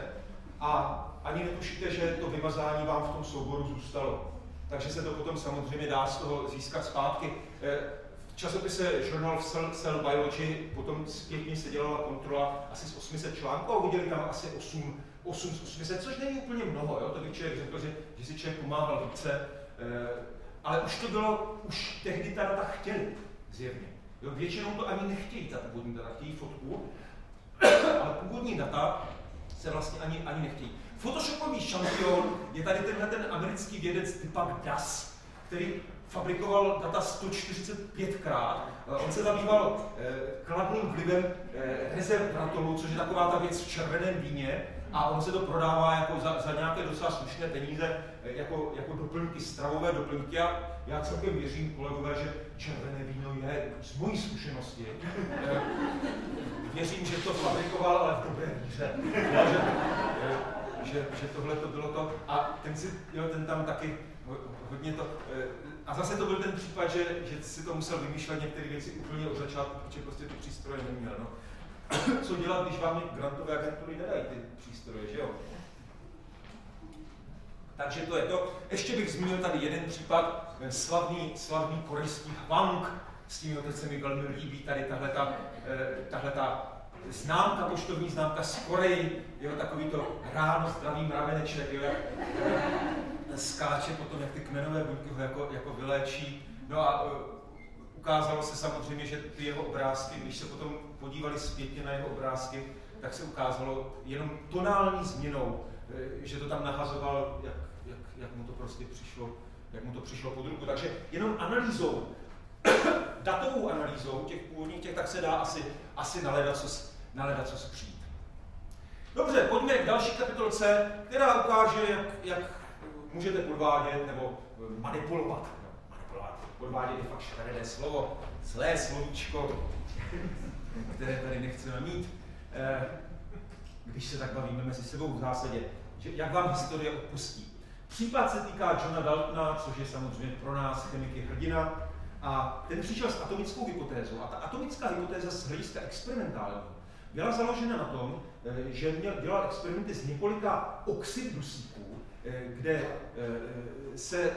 a ani netušíte, že to vymazání vám v tom souboru zůstalo. Takže se to potom samozřejmě dá z toho získat zpátky. Eh, v časopise Journal of Cell, Cell Biology potom zpětně se dělala kontrola asi z 800 článků a uviděli tam asi 8, 8 z 800, což není úplně mnoho. Jo? To by člověk řekl, že, že si člověk pomáhal více. Eh, ale už to bylo, už tehdy ta data chtěli, zjevně. Jo? Většinou to ani nechtějí, ta původní data, chtějí fotku, ale původní data se vlastně ani, ani nechtějí. Photoshopový šampion je tady tenhle ten americký vědec Deepak Das, který fabrikoval data 145krát. Eh, on se zabýval eh, kladným vlivem eh, rezervratolů, což je taková ta věc v červeném víně, a on se to prodává jako za, za nějaké docela slušné peníze, jako, jako doplňky, stravové doplňky. A já celkem věřím, kolegové, že červené víno je z mojí zkušenosti. Věřím, že to fabrikoval, ale v dobré víře. že, že, tohle to bylo to. A ten, si, jo, ten tam taky hodně to... Eh, a zase to byl ten případ, že, že si to musel vymýšlet některé věci úplně od začátku, protože prostě ty přístroje neměl. No. Co dělat, když vám grantové agentury nedají ty přístroje, že jo? Takže to je to. Ještě bych zmínil tady jeden případ, slavný, slavný korejský Hwang, s tím, teď se mi velmi líbí, tady tahle ta, eh, známka, poštovní známka z Koreji, jo, takový to ráno zdravý mraveneček, jo, jak skáče potom, jak ty kmenové buňky ho jako, jako vyléčí. No a uh, ukázalo se samozřejmě, že ty jeho obrázky, když se potom podívali zpětně na jeho obrázky, tak se ukázalo jenom tonální změnou, e, že to tam nahazoval, jak, jak, jak mu to prostě přišlo, jak mu to přišlo pod ruku. Takže jenom analýzou, datovou analýzou těch původních těch, tak se dá asi, asi naledat, co, naledat, co přijít. Dobře, pojďme k další kapitolce, která ukáže, jak, jak můžete podvádět nebo manipulovat. No, manipulovat. Podvádět je fakt škaredé slovo, zlé slovíčko, které tady nechceme mít. Eh, když se tak bavíme mezi sebou v zásadě, že jak vám historie odpustí. Případ se týká Johna Daltona, což je samozřejmě pro nás chemiky hrdina, a ten přišel s atomickou hypotézou. A ta atomická hypotéza z hlediska experimentálního byla založena na tom, eh, že měl, dělal experimenty s několika oxid dusíků, eh, kde eh, se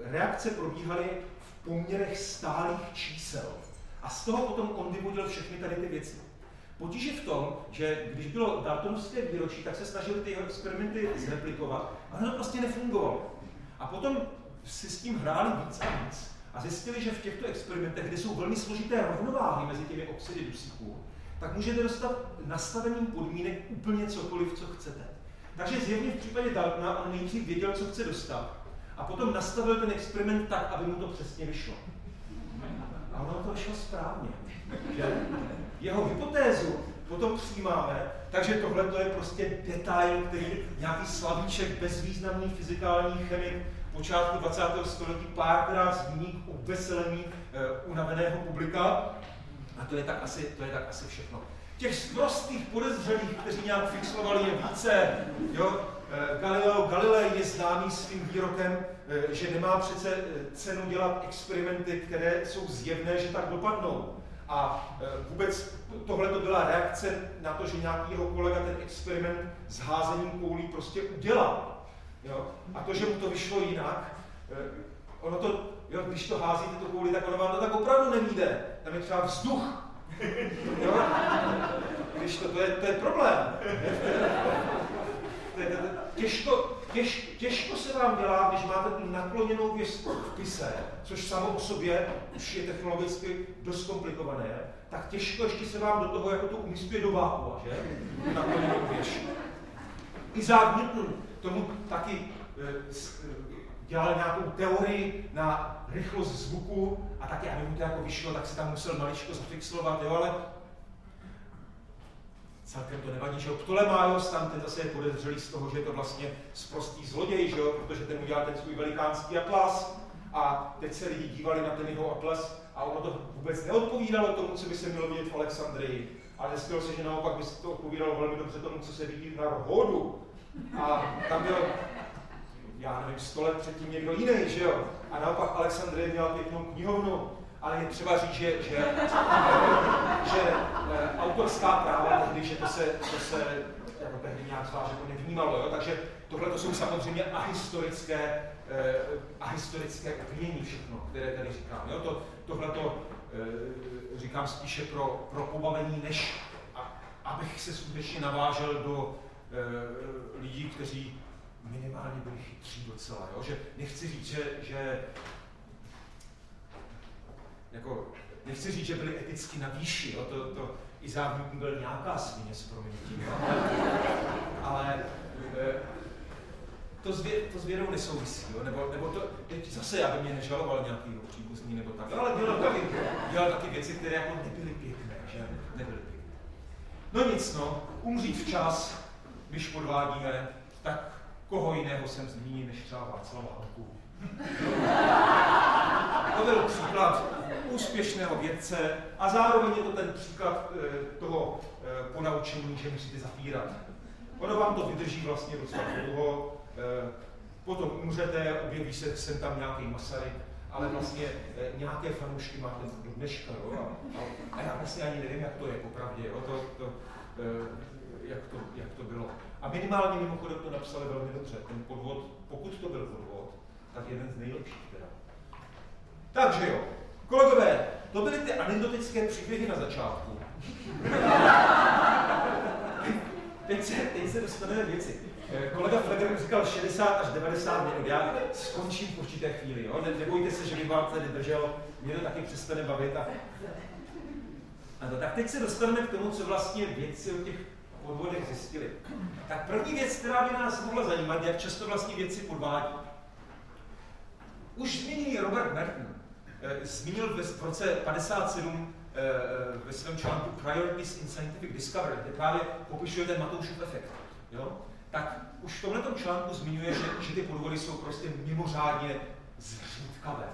reakce probíhaly v poměrech stálých čísel. A z toho potom on vyvodil všechny tady ty věci. Potíž je v tom, že když bylo Daltonovské výročí, tak se snažili ty experimenty zreplikovat, ale to prostě nefungovalo. A potom si s tím hráli víc a víc a zjistili, že v těchto experimentech, kde jsou velmi složité rovnováhy mezi těmi oxidy dusíků, tak můžete dostat nastavením podmínek úplně cokoliv, co chcete. Takže zjevně v případě Daltona on nejdřív věděl, co chce dostat, a potom nastavil ten experiment tak, aby mu to přesně vyšlo. A ono to vyšlo správně. Že? Jeho hypotézu potom přijímáme, takže tohle to je prostě detail, který nějaký slavíček, bezvýznamný fyzikální chemik počátku 20. století párkrát zmíní k obveselení uh, unaveného publika a to je tak asi, to je tak asi všechno. Těch prostých podezřelých, kteří nějak fixovali, je více. Jo? Eh, Galileo Galilei je známý svým výrokem, eh, že nemá přece eh, cenu dělat experimenty, které jsou zjevné, že tak dopadnou. A vůbec tohle to byla reakce na to, že nějaký jeho kolega ten experiment s házením koulí prostě udělal. Jo? A to, že mu to vyšlo jinak, ono to, jo, když to házíte tu kouli, tak ono vám to tak opravdu nevíde. Tam je třeba vzduch. Jo? Když to, to je, to je problém. těžko, těž, těžko se vám dělá, když máte tu nakloněnou věc v pise, což samo o sobě už je technologicky dost komplikované, tak těžko ještě se vám do toho jako to umístuje do vákua, že? Nakloněnou věž. Isaac Newton tomu taky e, dělal nějakou teorii na rychlost zvuku a taky, aby mu to jako vyšlo, tak se tam musel maličko zafixlovat, jo, ale celkem to nevadí, že jo. Ptolemaios tam ten zase je podezřelý z toho, že je to vlastně sprostý zloděj, že jo, protože ten udělal ten svůj velikánský atlas a teď se lidi dívali na ten jeho atlas a ono to vůbec neodpovídalo tomu, co by se mělo vidět v Alexandrii. A zjistilo se, že naopak by se to odpovídalo velmi dobře tomu, co se vidí na Rhodu. A tam byl, já nevím, sto let předtím někdo jiný, že jo. A naopak Alexandrie měla pěknou knihovnu, ale je třeba říct, že, že, že e, autorská práva tehdy, že to se, to se jako tehdy nějak zvlášť jako nevnímalo, jo? takže tohle to jsou samozřejmě ahistorické, e, ahistorické obvinění všechno, které tady říkám. Jo? To, tohle to e, říkám spíše pro, pro pobavení, než a, abych se skutečně navážel do e, lidí, kteří minimálně byli chytří docela. Jo? Že nechci říct, že, že jako, nechci říct, že byli eticky na výši, jo, to, to i Newton byl nějaká svině s proměnitím, ale e, to s, vě, to s věrou nesouvisí, jo? Nebo, nebo to, teď zase, aby mě nežaloval nějaký příbuzný nebo tak, ale dělal taky, dělal taky věci, které jako nebyly pěkné, že? Nebyly pěkné. No nic, no, umřít včas, když podvádíme, tak koho jiného jsem zmíní, než třeba Václav Hanku. To byl příklad úspěšného vědce a zároveň je to ten příklad eh, toho eh, ponaučení, že musíte zapírat. Ono vám to vydrží vlastně docela dlouho, eh, potom umřete, objeví se sem tam nějaký Masaryk, ale vlastně nějaké fanoušky máte do dneška, jo? A, a, já vlastně ani nevím, jak to je popravdě, jo? To, to, jak, to, jak to bylo. A minimálně mimochodem to napsali velmi dobře. Ten podvod, pokud to byl podvod, tak jeden z nejlepších teda. Takže jo, kolegové, to byly ty anekdotické příběhy na začátku. teď, se, teď se dostaneme věci. Eh, kolega Fleger říkal 60 až 90 minut. Já skončím v určité chvíli. Jo? Ne, nebojte se, že bych vám tady držel. Mě to taky přestane bavit. A... A to, tak teď se dostaneme k tomu, co vlastně věci o těch podvodech zjistili. Tak první věc, která by nás mohla zajímat, jak často vlastně věci podvádí. Už zmíněný Robert Merton eh, zmínil v roce 57 eh, eh, ve svém článku Priorities in Scientific Discovery, kde právě popisuje ten Matoušův efekt. Jo? Tak už v tomto článku zmiňuje, že, že ty podvody jsou prostě mimořádně zřídkavé.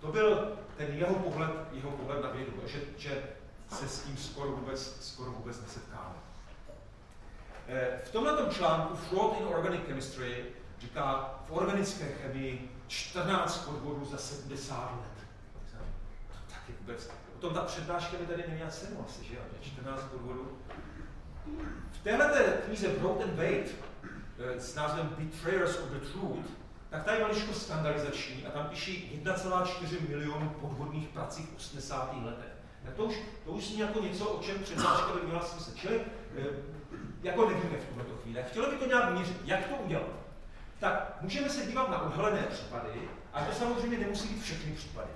To byl ten jeho pohled, jeho pohled na vědu, že, že se s tím skoro vůbec, skoro vůbec nesetkáme. V tomto článku Fraud in Organic Chemistry říká, v organické chemii 14 podvodů za 70 let. To taky vůbec. O tom ta přednáška by tady neměla cenu asi, že 14 podvodů. V téhle knize Broad and Wade eh, s názvem Betrayers of the Truth, tak ta je maličko skandalizační a tam píší 1,4 milionu podvodných prací v 80. letech. Tak to už, to už jako něco, o čem přednáška by měla smysl. Čili eh, jako nevíme v tuto chvíli. Chtělo by to nějak měřit, jak to udělat tak můžeme se dívat na odhalené případy, a to samozřejmě nemusí být všechny případy.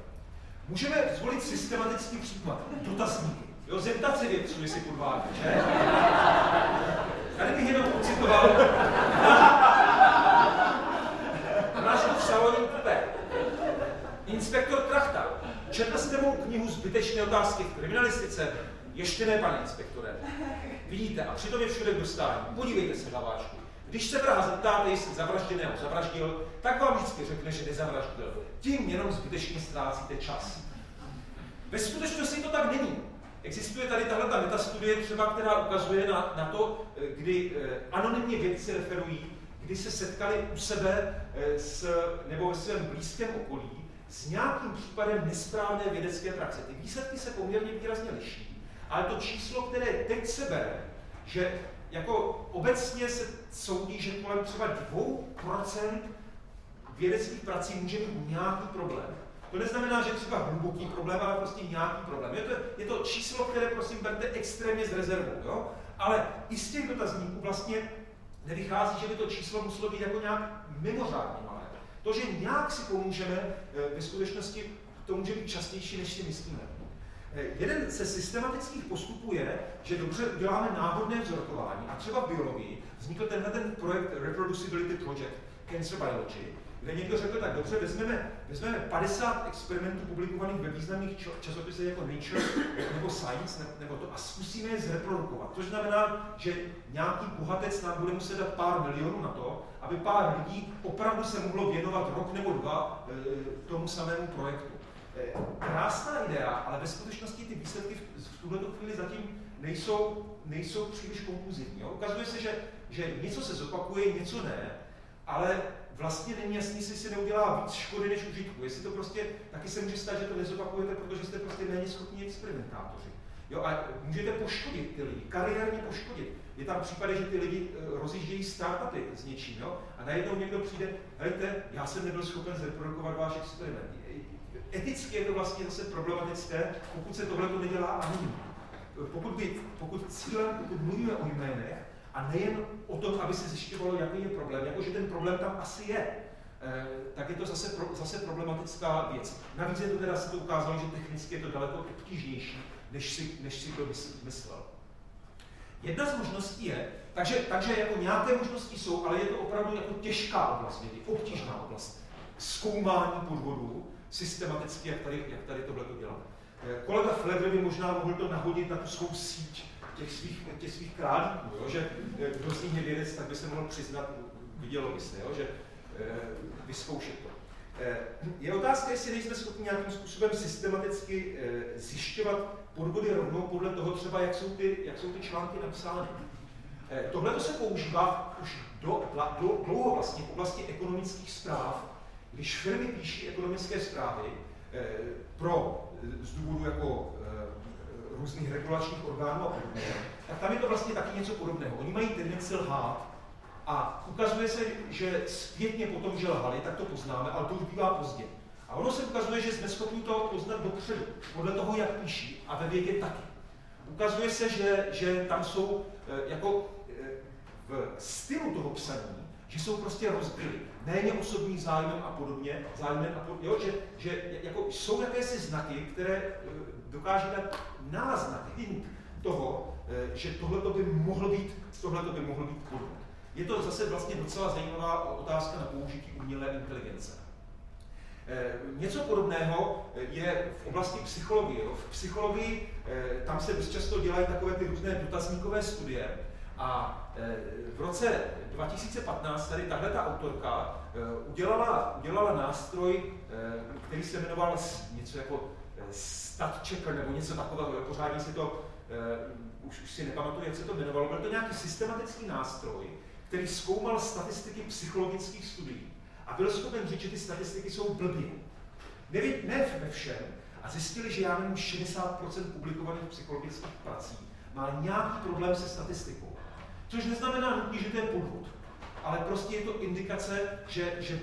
Můžeme zvolit systematický případ, dotazníky. Jo, zeptat se vědců, jestli podvádí, že? Tady bych jenom ocitoval nášho v saloní kupé. Inspektor Trachta. Četl jste mou knihu Zbytečné otázky v kriminalistice? Ještě ne, pane inspektore. Vidíte, a přitom je všude dostání. Podívejte se, hlaváčku. Když se vraha zeptáte, jestli zavražděného zavraždil, tak vám vždycky řekne, že nezavraždil. Tím jenom zbytečně ztrácíte čas. Ve skutečnosti to tak není. Existuje tady tahle ta metastudie třeba, která ukazuje na, na to, eh, kdy eh, anonymně vědci referují, kdy se setkali u sebe eh, s, nebo ve svém blízkém okolí s nějakým případem nesprávné vědecké praxe. Ty výsledky se poměrně výrazně liší, ale to číslo, které teď se bere, že jako obecně se soudí, že kolem třeba 2% vědeckých prací může mít nějaký problém. To neznamená, že třeba hluboký problém, ale prostě nějaký problém. Je to, je to číslo, které prosím berte extrémně z rezervou. Jo? Ale i z těch dotazníků vlastně nevychází, že by to číslo muselo být jako nějak mimořádně malé. To, že nějak si pomůžeme, eh, ve skutečnosti to může být častější, než si myslíme. Eh, jeden ze systematických postupů je, že dobře uděláme náhodné vzorkování a třeba v biologii vznikl tenhle ten projekt Reproducibility Project Cancer Biology, kde někdo řekl, tak dobře, vezmeme, vezmeme 50 experimentů publikovaných ve významných časopisech jako Nature nebo Science, nebo to, a zkusíme je zreprodukovat. Což znamená, že nějaký bohatec nám bude muset dát pár milionů na to, aby pár lidí opravdu se mohlo věnovat rok nebo dva e, tomu samému projektu. E, krásná idea, ale ve skutečnosti ty výsledky v, tuhle chvíli zatím nejsou, nejsou příliš konkluzivní. Ukazuje se, že, že něco se zopakuje, něco ne, ale vlastně není jasný, jestli si neudělá víc škody než užitku. Jestli to prostě, taky se může stát, že to nezopakujete, protože jste prostě méně schopní experimentátoři. Jo, a můžete poškodit ty lidi, kariérně poškodit. Je tam případy, že ty lidi uh, rozjíždějí startupy s něčím, jo? a najednou někdo přijde, hejte, já jsem nebyl schopen zreprodukovat váš experiment. Eticky je to vlastně zase problematické, pokud se tohle to nedělá anonymně. Pokud, by, pokud cílem, pokud mluvíme o jménech, a nejen o tom, aby se zjišťovalo, jaký je problém, jakože ten problém tam asi je, eh, tak je to zase, pro, zase problematická věc. Navíc je to teda se to ukázalo, že technicky je to daleko obtížnější, než si, než si to myslel. Jedna z možností je, takže, takže jako nějaké možnosti jsou, ale je to opravdu jako těžká oblast vědy, obtížná oblast. Zkoumání podvodů, systematicky, jak tady, jak tady tohle to dělá. Eh, kolega Flever by možná mohl to nahodit na tu svou síť těch svých, těch svých králíků, jo, že eh, kdo z nich je vědec, tak by se mohl přiznat, vidělo by se, jo, že e, vyzkoušet to. Je otázka, jestli nejsme schopni nějakým způsobem systematicky zjišťovat podvody rovnou podle toho třeba, jak jsou ty, jak jsou ty články napsány. Tohle se používá už do, dlouho vlastně v oblasti ekonomických zpráv, když firmy píší ekonomické zprávy e, pro z důvodu jako různých regulačních orgánů a podobně, tak tam je to vlastně taky něco podobného. Oni mají tendenci lhát a ukazuje se, že zpětně potom, že lhali, tak to poznáme, ale to už bývá pozdě. A ono se ukazuje, že jsme schopni to poznat dopředu, podle toho, jak píší, a ve vědě taky. Ukazuje se, že, že tam jsou eh, jako eh, v stylu toho psaní, že jsou prostě rozdíly. Méně osobní zájmem a podobně, zájmem a podobně, jo, že, že jako jsou jakési znaky, které eh, dokáže dát náznak, hint toho, eh, že tohle by mohl být, tohle by mohl být podvod. Je to zase vlastně docela zajímavá otázka na použití umělé inteligence. Eh, něco podobného je v oblasti psychologie. V psychologii tam se často dělají takové ty různé dotazníkové studie a v roce 2015 tady tahle ta autorka udělala, udělala nástroj, který se jmenoval něco jako stat checker nebo něco takového, pořádně si to, už, už si nepamatuju, jak se to jmenovalo, byl to nějaký systematický nástroj, který zkoumal statistiky psychologických studií a byl schopen říct, že ty statistiky jsou blbě. Ne, ne ve všem. A zjistili, že já nevím, 60% publikovaných psychologických prací má nějaký problém se statistikou. Což neznamená nutně, že to je podvod. Ale prostě je to indikace, že, že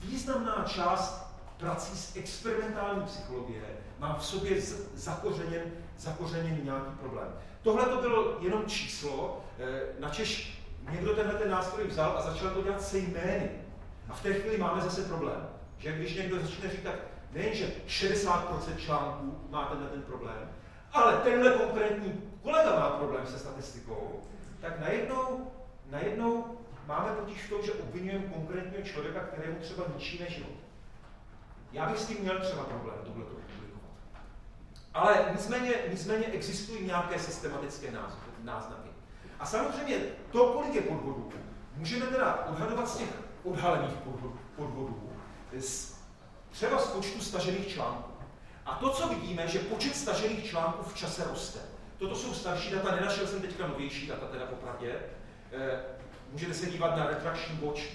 významná část prací z experimentální psychologie má v sobě zakořeněn, zakořeněn nějaký problém. Tohle to bylo jenom číslo, eh, na Češ někdo tenhle ten nástroj vzal a začal to dělat se jmény. A v té chvíli máme zase problém, že když někdo začne říkat, nejenže 60% článků má tenhle ten problém, ale tenhle konkrétní kolega má problém se statistikou, tak najednou, najednou máme totiž v tom, že obvinujeme konkrétního člověka, kterému třeba ničíme život. Já bych s tím měl třeba problém, tohle ale nicméně, nicméně existují nějaké systematické náznaky. A samozřejmě to, kolik je podvodů, můžeme teda odhadovat z těch odhalených podvodů, z, třeba z počtu stažených článků. A to, co vidíme, že počet stažených článků v čase roste. Toto jsou starší data, nenašel jsem teďka novější data, teda popravdě. E, můžete se dívat na Retraction Watch, e,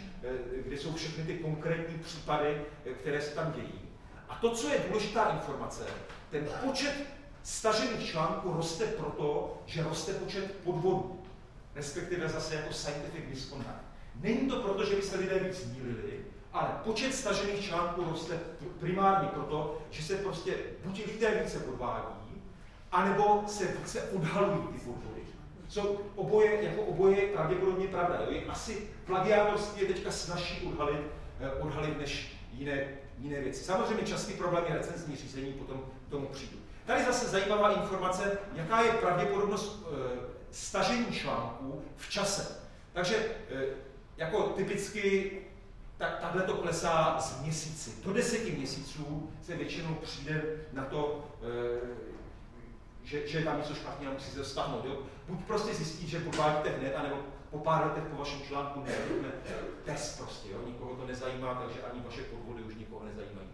kde jsou všechny ty konkrétní případy, e, které se tam dějí. A to, co je důležitá informace, ten počet stažených článků roste proto, že roste počet podvodů, respektive zase jako scientific misconduct. Není to proto, že by se lidé víc mýlili, ale počet stažených článků roste primárně proto, že se prostě buď lidé více podvádí, anebo se více odhalují ty podvody. Jsou oboje, jako oboje pravděpodobně pravda. Jo? Je asi plagiátorství je teďka snaží odhalit, eh, odhalit než jiné, jiné věci. Samozřejmě častý problém je recenzní řízení, potom k tomu přijdu. Tady zase zajímavá informace, jaká je pravděpodobnost e, stažení článků v čase. Takže e, jako typicky tak takhle to klesá z měsíci. Do deseti měsíců se většinou přijde na to, že, že je tam něco špatně a musí se stáhnout. Jo? Buď prostě zjistí, že podvádíte hned, anebo po pár letech po vašem článku nejdeme test prostě. Jo? Nikoho to nezajímá, takže ani vaše podvody už nikoho nezajímají.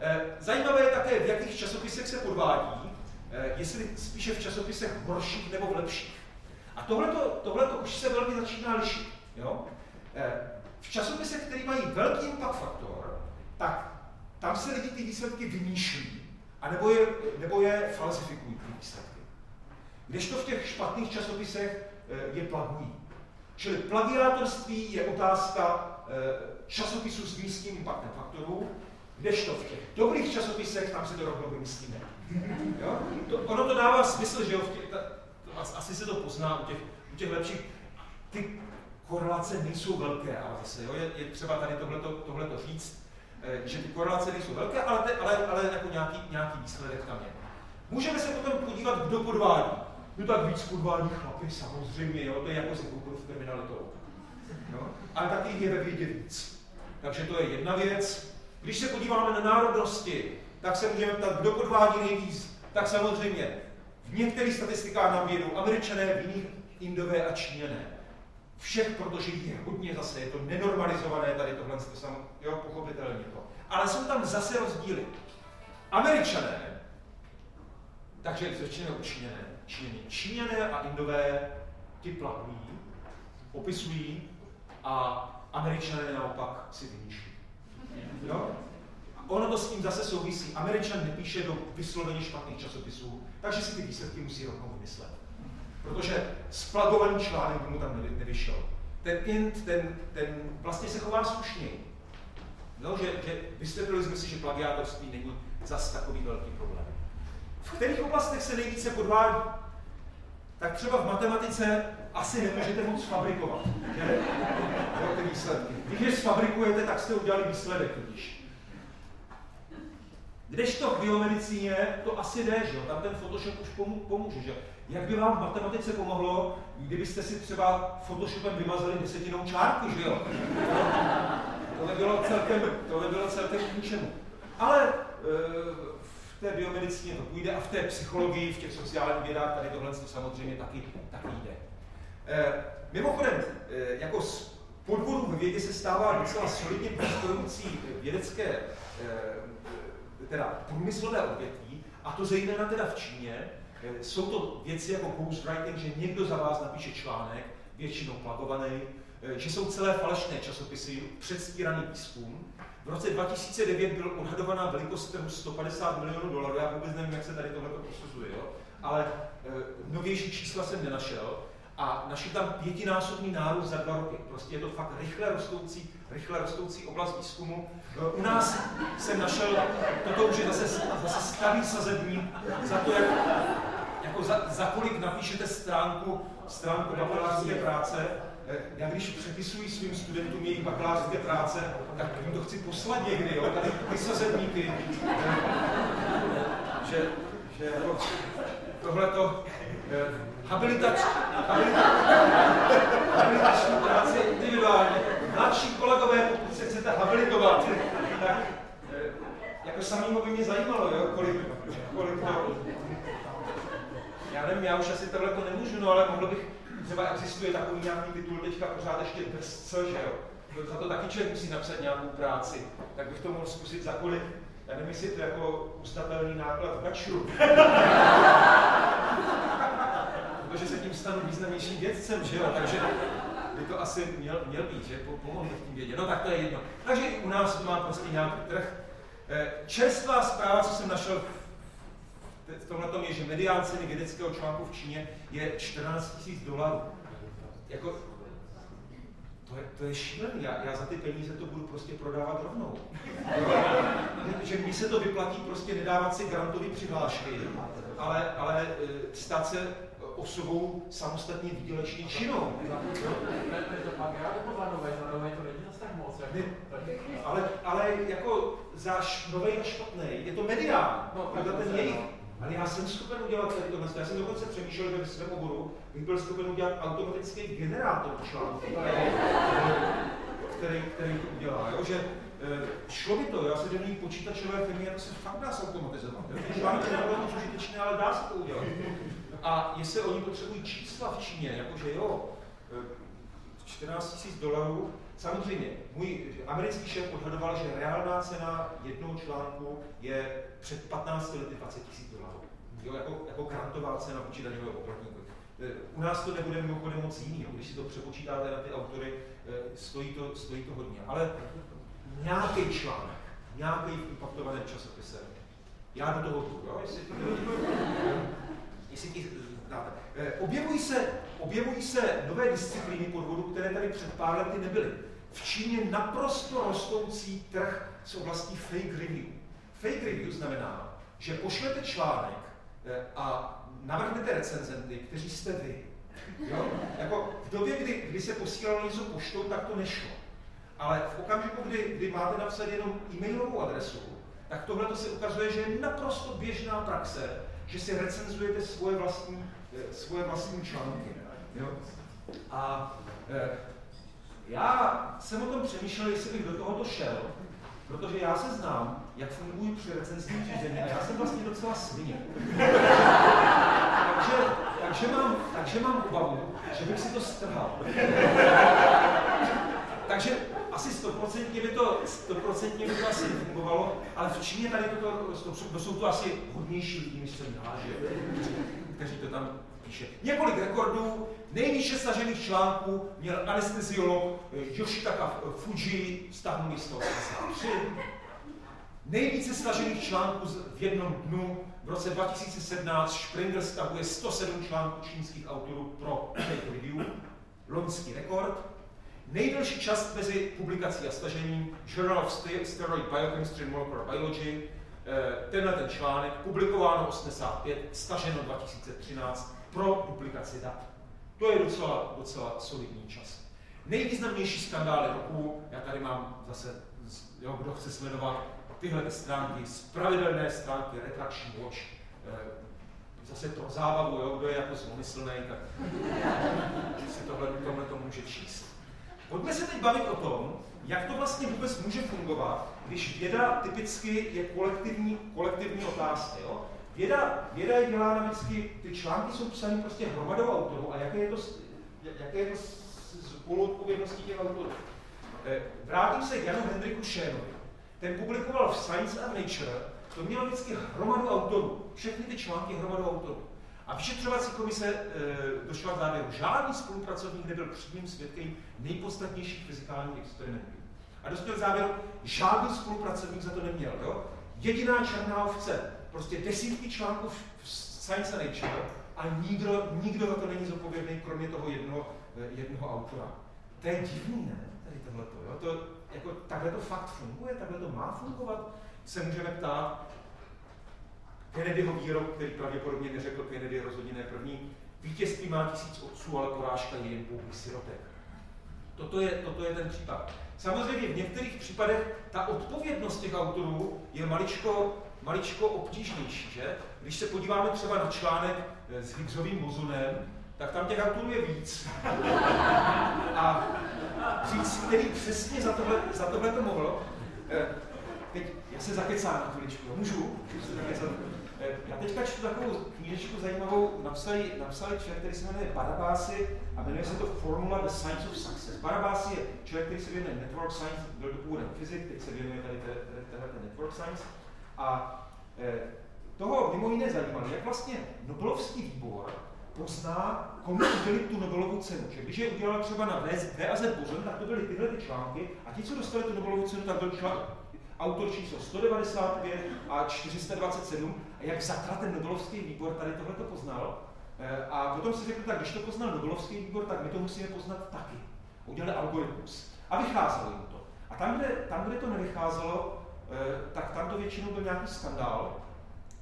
E, zajímavé je také, v jakých časopisech se podvádí, e, jestli spíše v časopisech horších nebo v lepších. A tohle to už se velmi začíná lišit. Jo? E, v časopisech, které mají velký impact faktor, tak tam se lidi ty výsledky vymýšlí, anebo je, nebo je falsifikují ty výsledky. Kdežto v těch špatných časopisech eh, je plagují. Čili plagiátorství je otázka eh, časopisů s nízkým impactem faktorů, kdežto v těch dobrých časopisech tam se to rovnou vymyslíme. To, ono to dává smysl, že jo, v těch, ta, to, asi se to pozná u těch, u těch lepších. Ty korelace nejsou velké, ale zase jo, je, je třeba tady tohleto, tohleto říct, že ty korelace nejsou velké, ale, te, ale, ale jako nějaký, nějaký výsledek tam je. Můžeme se potom podívat, kdo podvádí. No tak víc podvádí chlapy, samozřejmě, jo, to je jako s jakoukoliv kriminalitou. No? Ale taky je ve vědě víc. Takže to je jedna věc. Když se podíváme na národnosti, tak se můžeme ptat, kdo podvádí nejvíc. Tak samozřejmě v některých statistikách nám vědou američané, v jiných indové a číňané všech, protože je hodně zase, je to nenormalizované tady tohle, to sam, jo, pochopitelně to. Ale jsou tam zase rozdíly. Američané, takže řečeno Číňané, Číňané, Číňané a Indové ti plavují, opisují a Američané naopak si vymýšlí. Jo? Ono to s tím zase souvisí. Američan nepíše do vysloveně špatných časopisů, takže si ty výsledky musí rovnou vymyslet protože splagovaný článek by mu tam nevyšel. Ten int, ten, ten vlastně se chová slušně. No, že, že vysvětlili jsme si, že plagiátorství není zas takový velký problém. V kterých oblastech se nejvíce podvádí? Tak třeba v matematice asi nemůžete moc fabrikovat, že? Ty výsledky. Když je sfabrikujete, tak jste udělali výsledek totiž. Kdežto v biomedicíně to asi jde, že jo? tam ten Photoshop už pomůže. Že? Jak by vám v matematice pomohlo, kdybyste si třeba Photoshopem vymazali desetinou čárky, že jo? To by bylo celkem, to by bylo celkem k ničemu. Ale e, v té biomedicíně to půjde a v té psychologii, v těch sociálních vědách tady tohle to samozřejmě taky, taky jde. E, mimochodem, e, jako z podvodů ve vědě se stává docela solidně prosperující vědecké, e, teda průmyslové odvětví, a to zejména teda v Číně, jsou to věci jako ghostwriting, že někdo za vás napíše článek, většinou plagovaný, eh, že jsou celé falešné časopisy, předstíraný výzkum. V roce 2009 byl odhadovaná velikost trhu 150 milionů dolarů, já vůbec nevím, jak se tady tohle posuzuje, jo? ale e, novější čísla jsem nenašel a našli tam pětinásobný nárůst za dva roky. Prostě je to fakt rychle rostoucí, rychle rostoucí oblast výzkumu. U nás jsem našel, toto už je zase, zase starý sazebník za to, jak jako za, za kolik napíšete stránku, stránku bakalářské práce, eh, já když přepisuji svým studentům jejich bakalářské práce, tak jim to chci poslat někdy, jo, tady ty sazebníky, eh, že, že jako tohleto eh, habilitač, habilitační práce individuálně. Mladší kolegové, pokud se chcete habilitovat, tak jako samýho by mě zajímalo, jo, kolik, kolik to já nevím, já už asi tohle to nemůžu, no ale mohl bych, třeba existuje takový nějaký titul teďka pořád ještě co, že jo? Za to taky člověk musí napsat nějakou práci, tak bych to mohl zkusit za kolik. Já nevím, jestli to jako ustatelný náklad v. Protože se tím stanu významnějším vědcem, že jo? Takže by to asi měl, měl být, že? Pomohl bych tím vědět. No tak to je jedno. Takže u nás to má prostě nějaký trh. Eh, čerstvá zpráva, co jsem našel v tomhle je, že medián ceny vědeckého článku v Číně je 14 000 dolarů. Jako, to je, to je šílený, já, já za ty peníze to budu prostě prodávat rovnou. že mi se to vyplatí prostě nedávat si grantové přihlášky, ale, ale e, stát se osobou samostatně výdělečně činnou. Ale, ale jako za novej a špatný, je to medián, no, ten jejich ale já jsem schopen udělat tady tohle. Já jsem dokonce přemýšlel, že ve svém oboru bych byl schopen udělat automatický generátor článku, který, který to udělá. Jo? Že e, šlo by to, já se ní počítačové firmy, to se fakt dá zautomatizovat. Článek nebylo moc užitečné, ale dá se to udělat. A jestli oni potřebují čísla v Číně, jakože jo, 14 000 dolarů, Samozřejmě, můj americký šéf odhadoval, že reálná cena jednoho článku je před 15 lety 20 000 dolarů. Jo, jako, jako grantová cena vůči daňového poplatníku. E, u nás to nebude mimochodem moc jiný, když si to přepočítáte na ty autory, e, stojí to, stojí to hodně. Ale nějaký článek, nějaký v impaktovaném časopise, já do toho jdu, jo? jestli, jestli ti dáte. E, objevují se, objevují se nové disciplíny podvodu, které tady před pár lety nebyly v Číně naprosto rostoucí trh s oblastí fake review. Fake review znamená, že pošlete článek eh, a navrhnete recenzenty, kteří jste vy. Jo? Jako v době, kdy, kdy se posílalo něco poštou, tak to nešlo. Ale v okamžiku, kdy, kdy máte napsat jenom e-mailovou adresu, tak tohle to se ukazuje, že je naprosto běžná praxe, že si recenzujete svoje vlastní, eh, svoje vlastní články. Jo? A eh, já jsem o tom přemýšlel, jestli bych do tohoto šel, protože já se znám, jak fungují při recenzním řízení a já jsem vlastně docela svině. takže, takže, mám, takže mám obavu, že bych si to strhal. takže asi stoprocentně by to, stoprocentně by to asi fungovalo, ale v Číně tady toto, to, jsou to asi hodnější lidi, než jsem já, že, kteří to tam píše. Několik rekordů, nejvýše stažených článků měl anesteziolog eh, Yoshitaka Fuji, stahnulý 183. Nejvíce stažených článků v jednom dnu v roce 2017 Springer stahuje 107 článků čínských autorů pro review, loňský rekord. Nejdelší čas mezi publikací a stažením Journal of Steroid Biochemistry and Molecular Biology, eh, tenhle ten článek, publikováno 85, staženo 2013, pro duplikaci dat. To je docela, docela solidní čas. Nejvýznamnější skandály roku, já tady mám zase, jo, kdo chce sledovat tyhle ty stránky, z pravidelné stránky Retraction Watch, eh, zase pro zábavu, jo, kdo je jako zlomyslný, tak si tohle, tohle to může číst. Pojďme se teď bavit o tom, jak to vlastně vůbec může fungovat, když věda typicky je kolektivní, kolektivní otázka. Jo? Věda, věda je dělána vždycky, ty články jsou psány prostě hromadou autorů a jaké je to, jaké je to spoluodpovědností těch autorů. Eh, vrátím se k Janu Hendriku Šénovi. Ten publikoval v Science and Nature, to mělo vždycky hromadu autorů, všechny ty články hromadu autorů. A vyšetřovací komise e, došla k závěru, žádný spolupracovník nebyl přímým svědkem nejpodstatnějších fyzikálních experimentů. A dospěl k závěru, žádný spolupracovník za to neměl. Jo? Jediná černá ovce, prostě desítky článků v Science and Nature a nikdo, nikdo za to není zodpovědný, kromě toho jednoho, eh, jednoho autora. To je divný, ne? Tady tohleto, jo? To, jako, takhle to fakt funguje, takhle to má fungovat. Se můžeme ptát, Kennedyho výrok, který pravděpodobně neřekl Kennedy rozhodně ne první, vítězství má tisíc otců, ale porážka je jen pouhý sirotek. Toto je, toto je ten případ. Samozřejmě v některých případech ta odpovědnost těch autorů je maličko maličko obtížnější, že? Když se podíváme třeba na článek eh, s Higgsovým bozonem, tak tam těch autorů je víc. A říct, který přesně za tohle, za tohle to mohl, eh, teď já se zakecám na chviličku, můžu? se. Eh, já teďka čtu takovou knížečku zajímavou, napsali, napsali člověk, který se jmenuje Barabási a jmenuje se to Formula The Science of Success. Barabási je člověk, který se věnuje network science, byl to původem fyzik, teď se věnuje tady téhle network science. A e, toho mimo jiné zajímalo, jak vlastně Nobelovský výbor pozná, komu udělit tu Nobelovu cenu. Že když je udělal třeba na V a Z bozon, tak to byly tyhle ty články, a ti, co dostali tu Nobelovu cenu, tak byl. Autor číslo 195 a 427, a jak zatra ten Nobelovský výbor tady tohle to poznal. Eh, a potom si řekl, tak když to poznal Nobelovský výbor, tak my to musíme poznat taky. Udělali algoritmus. A vycházelo jim to. A tam, kde, tam, kde to nevycházelo, eh, tak tam to většinou byl nějaký skandál.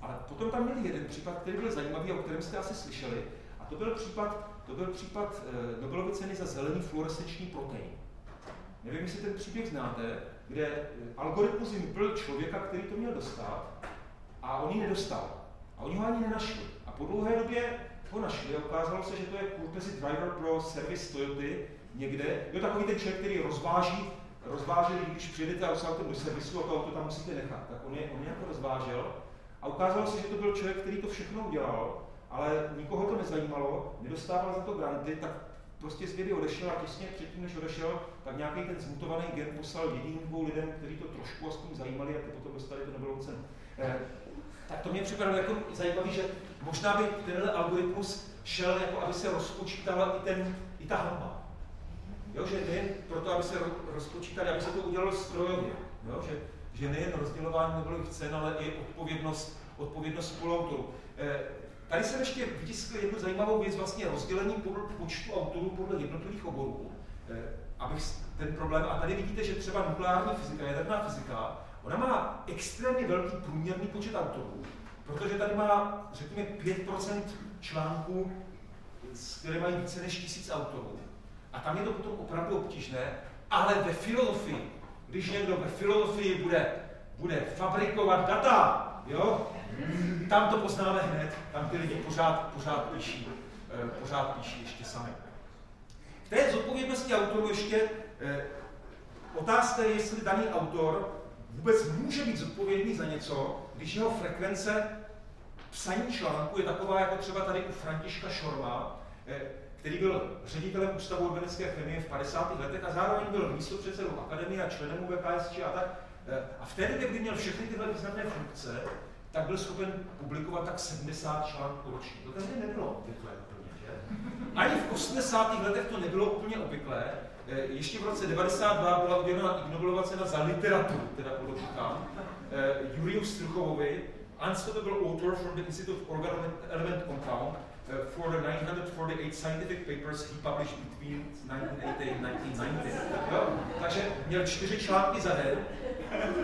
Ale potom tam měli jeden případ, který byl zajímavý, o kterém jste asi slyšeli. A to byl případ, to byl případ eh, Nobelovy ceny za zelený fluorescenční protein. Nevím, jestli ten příběh znáte, kde algoritmus vypl člověka, který to měl dostat, a on ji nedostal. A oni ho ani nenašli. A po dlouhé době ho našli a ukázalo se, že to je courtesy driver pro servis Toyoty někde. Je takový ten člověk, který rozváží, rozváží, když přijedete a autem do servisu a to auto tam musíte nechat. Tak on je, on je jako rozvážel. A ukázalo se, že to byl člověk, který to všechno udělal, ale nikoho to nezajímalo, nedostával za to granty, tak prostě z vědy odešel a těsně předtím, než odešel, tak nějaký ten zmutovaný gen poslal jediným dvou lidem, kteří to trošku aspoň zajímali a ty potom dostali to Nobelovu cenu. Eh, tak to mě připadalo jako zajímavé, že možná by tenhle algoritmus šel, jako aby se rozpočítala i, ten, i ta hamba. Jo, že nejen proto, aby se rozpočítali, aby se to udělalo strojově. Jo, že, že nejen rozdělování Nobelových cen, ale i odpovědnost, odpovědnost spoluautorů. Eh, Tady jsem ještě vytiskl jednu zajímavou věc, vlastně rozdělení podle počtu autorů podle jednotlivých oborů, eh, abych ten problém, a tady vidíte, že třeba nukleární fyzika, jaderná fyzika, ona má extrémně velký průměrný počet autorů, protože tady má, řekněme, 5% článků, které mají více než tisíc autorů. A tam je to potom opravdu obtížné, ale ve filozofii, když někdo ve filozofii bude, bude fabrikovat data, jo, tam to poznáme hned, tam ty lidi pořád, pořád píší, eh, pořád píší ještě sami. Zodpovědnosti autorů ještě eh, otázka je, jestli daný autor vůbec může být zodpovědný za něco, když jeho frekvence psaní článku je taková, jako třeba tady u Františka Šorma, eh, který byl ředitelem Ústavu organické chemie v 50. letech a zároveň byl místopředsedou akademie a členem UVKSČ a tak. A v té době, kdy měl všechny tyhle významné funkce, tak byl schopen publikovat tak 70 článků ročně. To tehdy nebylo obvyklé? Ani v 80. letech to nebylo úplně obvyklé. Eh, ještě v roce 92 byla udělena Nobelova cena za literaturu, teda podotýkám, eh, Juriu Struchovovi, unstoppable author from the Institute of Organ Element Compound, uh, for the 948 scientific papers he published between 1980 and 1990. Jo? Takže měl čtyři články za den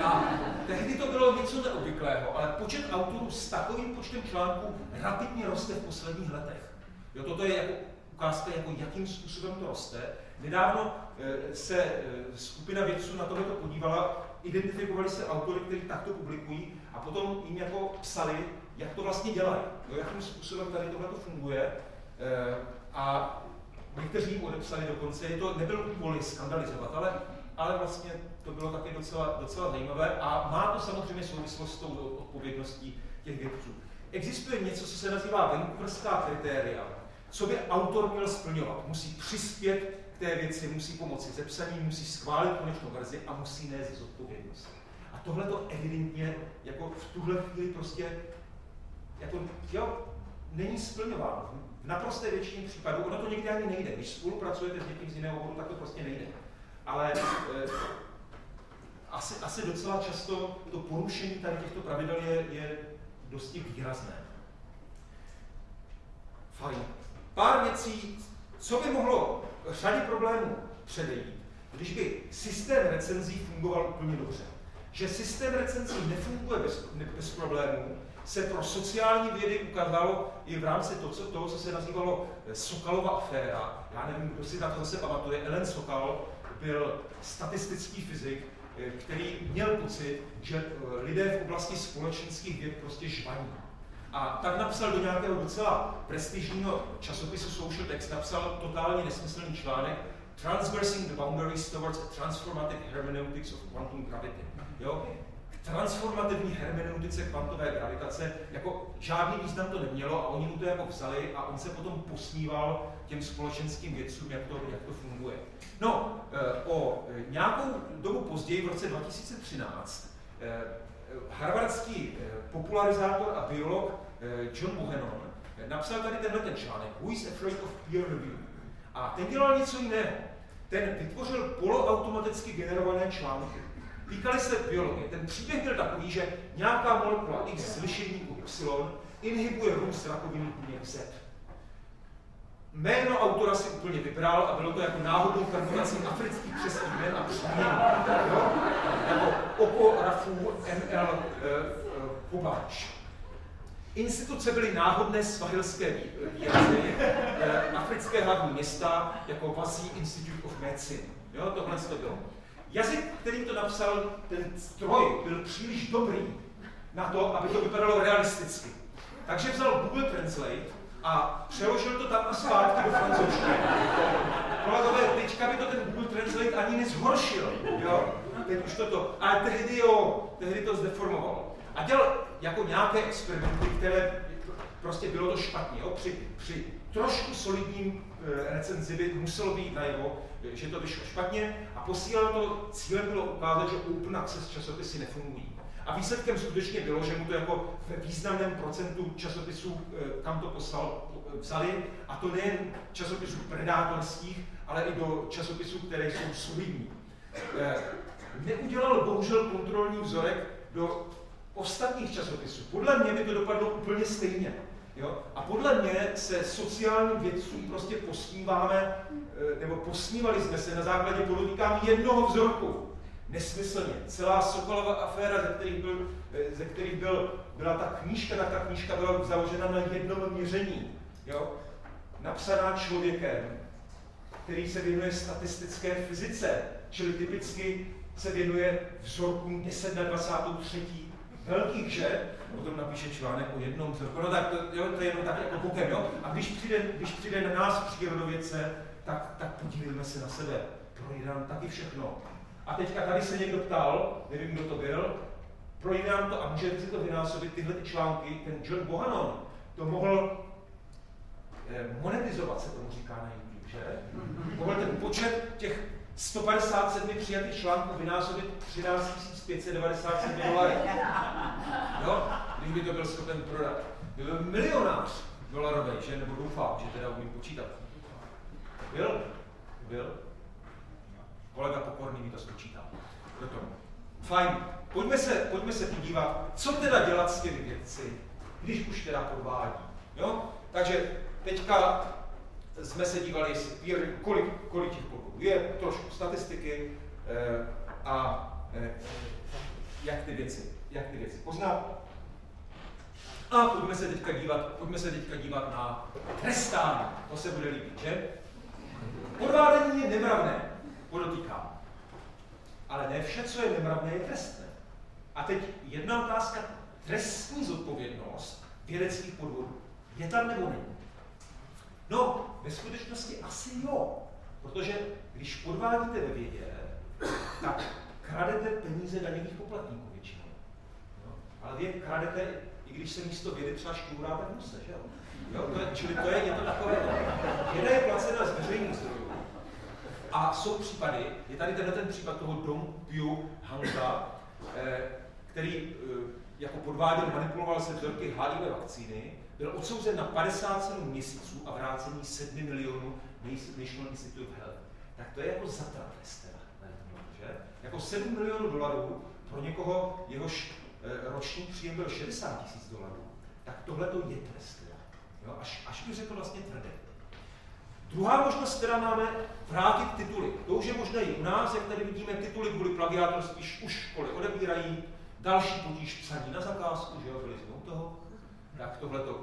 a tehdy to bylo něco neobvyklého, ale počet autorů s takovým počtem článků rapidně roste v posledních letech. Jo, toto je jako ukázka, jako jakým způsobem to roste. Nedávno e, se e, skupina vědců na tohle podívala, identifikovali se autory, kteří takto publikují a potom jim jako psali, jak to vlastně dělají, jo, jakým způsobem tady tohle funguje. E, a někteří odepsali dokonce, je to nebylo kvůli skandalizovat, ale, ale vlastně to bylo taky docela, docela zajímavé a má to samozřejmě souvislost s tou odpovědností těch vědců. Existuje něco, co se nazývá Vancouverská kritéria, co by autor měl splňovat. Musí přispět k té věci, musí pomoci se psaním, musí schválit konečnou verzi a musí nést zodpovědnost. A tohle to evidentně jako v tuhle chvíli prostě jako, jo, není splňováno. V naprosté většině případů, ono to někdy ani nejde. Když spolupracujete s někým z jiného oboru, tak to prostě nejde. Ale e, asi, asi docela často to porušení tady těchto pravidel je, je dosti výrazné. Fajn. Pár věcí, co by mohlo řadě problémů předejít, když by systém recenzí fungoval úplně dobře. Že systém recenzí nefunguje bez, bez problémů, se pro sociální vědy ukázalo i v rámci toho, co, toho, co se nazývalo Sokalova aféra. Já nevím, kdo si na to zase pamatuje. Ellen Sokal byl statistický fyzik, Eh, který měl pocit, že eh, lidé v oblasti společenských věd prostě žvaní. A tak napsal do nějakého docela prestižního časopisu Social Text, napsal totálně nesmyslný článek Transversing the Boundaries Towards a Transformative Hermeneutics of Quantum Gravity. Jo? transformativní hermeneutice kvantové gravitace, jako žádný význam to nemělo a oni mu to jako vzali a on se potom posmíval těm společenským vědcům, jak to, jak to funguje. No, eh, o nějakou dobu později, v roce 2013, eh, harvardský popularizátor a biolog John Bohannon napsal tady tenhle ten článek Who is afraid of peer review? A ten dělal něco jiného. Ten vytvořil poloautomaticky generované články. týkaly se biologie. Ten příběh byl takový, že nějaká molekula X z Y inhibuje růst rakoviny buněk. Jméno autora si úplně vybral a bylo to jako náhodnou karbonací afrických křesních jmen a příjmení. Jako Oko Rafu ML uh, uh, Instituce byly náhodné svahilské výrazy, uh, africké hlavní města, jako Vazí Institute of Medicine. Jo, tohle to bylo. Jazyk, který to napsal, ten stroj, byl příliš dobrý na to, aby to vypadalo realisticky. Takže vzal Google Translate a přeložil to tam a zpátky do francouzštiny. Kolegové, teďka by to ten Google Translate ani nezhoršil, jo? Teď už toto, ale tehdy jo, tehdy to zdeformoval. A dělal jako nějaké experimenty, které prostě bylo to špatně, jo? Při, při trošku solidním e, recenzi by muselo být najevo, že to vyšlo špatně a posílal to, cílem bylo ukázat, že open access časopisy nefungují. A výsledkem skutečně bylo, že mu to jako ve významném procentu časopisů, eh, kam to poslal, eh, vzali, a to nejen časopisů predátorských, ale i do časopisů, které jsou solidní. Eh, neudělal bohužel kontrolní vzorek do ostatních časopisů. Podle mě by to dopadlo úplně stejně. Jo? A podle mě se sociálním vědcům prostě posníváme, nebo posnívali jsme se na základě, podotýkám, jednoho vzorku nesmyslně. Celá Sokolova aféra, ze kterých, byl, eh, ze kterých byl, byla ta knížka, tak ta knížka byla založena na jednom měření. Jo? Napsaná člověkem, který se věnuje statistické fyzice, čili typicky se věnuje vzorkům 10 na 23. velkých, že? Potom napíše článek o jednom vzorku. No tak to, jo, to je jenom tak jako bokem, jo? A když přijde, když přijde na nás přírodovědce, tak, tak podívejme se na sebe. Projde nám taky všechno. A teďka tady se někdo ptal, nevím, kdo to byl, projde nám to a můžete si to vynásobit, tyhle ty články, ten John Bohannon to mohl eh, monetizovat, se tomu říká na YouTube, že? Mohl ten počet těch 157 přijatých článků vynásobit 13 597 dolarů. Jo? Když by to byl schopen prodat. Byl milionář dolarový, že? Nebo doufám, že teda umím počítat. Byl? Byl? Kolega Pokorný mi to spočítal. Proto. Fajn. Pojďme se, pojďme se podívat, co teda dělat s těmi vědci, když už teda podvádí. Jo? Takže teďka jsme se dívali, kolik, kolik těch podvodů je, trošku statistiky eh, a eh, jak ty věci, jak ty věci poznat. A pojďme se teďka dívat, pojďme se teďka dívat na trestání. To se bude líbit, že? Podvádění je nemravné podotýkám. Ale ne vše, co je nemravné, je trestné. A teď jedna otázka. Trestní zodpovědnost vědeckých podvodů. Je tam nebo není? No, ve skutečnosti asi jo. Protože když podvádíte ve vědě, tak kradete peníze daňových poplatníků většinou. No, ale vy kradete, i když se místo vědy třeba šťůráte v že jo? jo to je, čili to je, je to takové, věda je placena z veřejných zdrojů. A jsou případy, je tady tenhle ten případ toho Dong Piu Hanga, eh, který eh, jako podváděl, manipuloval se vzorky HIV vakcíny, byl odsouzen na 57 měsíců a vrácení 7 milionů National Institute of Health. Tak to je jako zatrapest že? Jako 7 milionů dolarů pro někoho, jehož eh, roční příjem byl 60 tisíc dolarů, tak tohle to je trest. Jo? Až, až bych řekl vlastně tvrdé. Druhá možnost, která máme, vrátit tituly. To už je možné i u nás, jak tady vidíme, tituly kvůli plagiátorství už školy odebírají, další potíž psaní na zakázku, že jo, byli jsme u toho, tak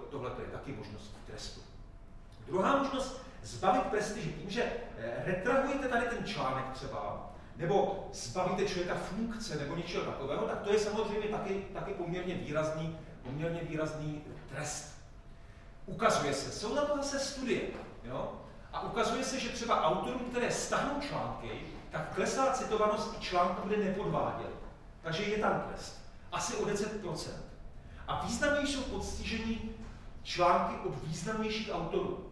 tohle je taky možnost trestu. Druhá možnost, zbavit prestiže tím, že eh, retrahujete tady ten článek třeba, nebo zbavíte člověka funkce nebo něčeho takového, tak to je samozřejmě taky, taky poměrně výrazný, poměrně výrazný trest. Ukazuje se, jsou na to zase studie, jo? A ukazuje se, že třeba autorům, které stáhnou články, tak klesá citovanost i článku, kde nepodváděl. Takže je tam trest. Asi o 10%. A významnější jsou podstižení články od významnějších autorů.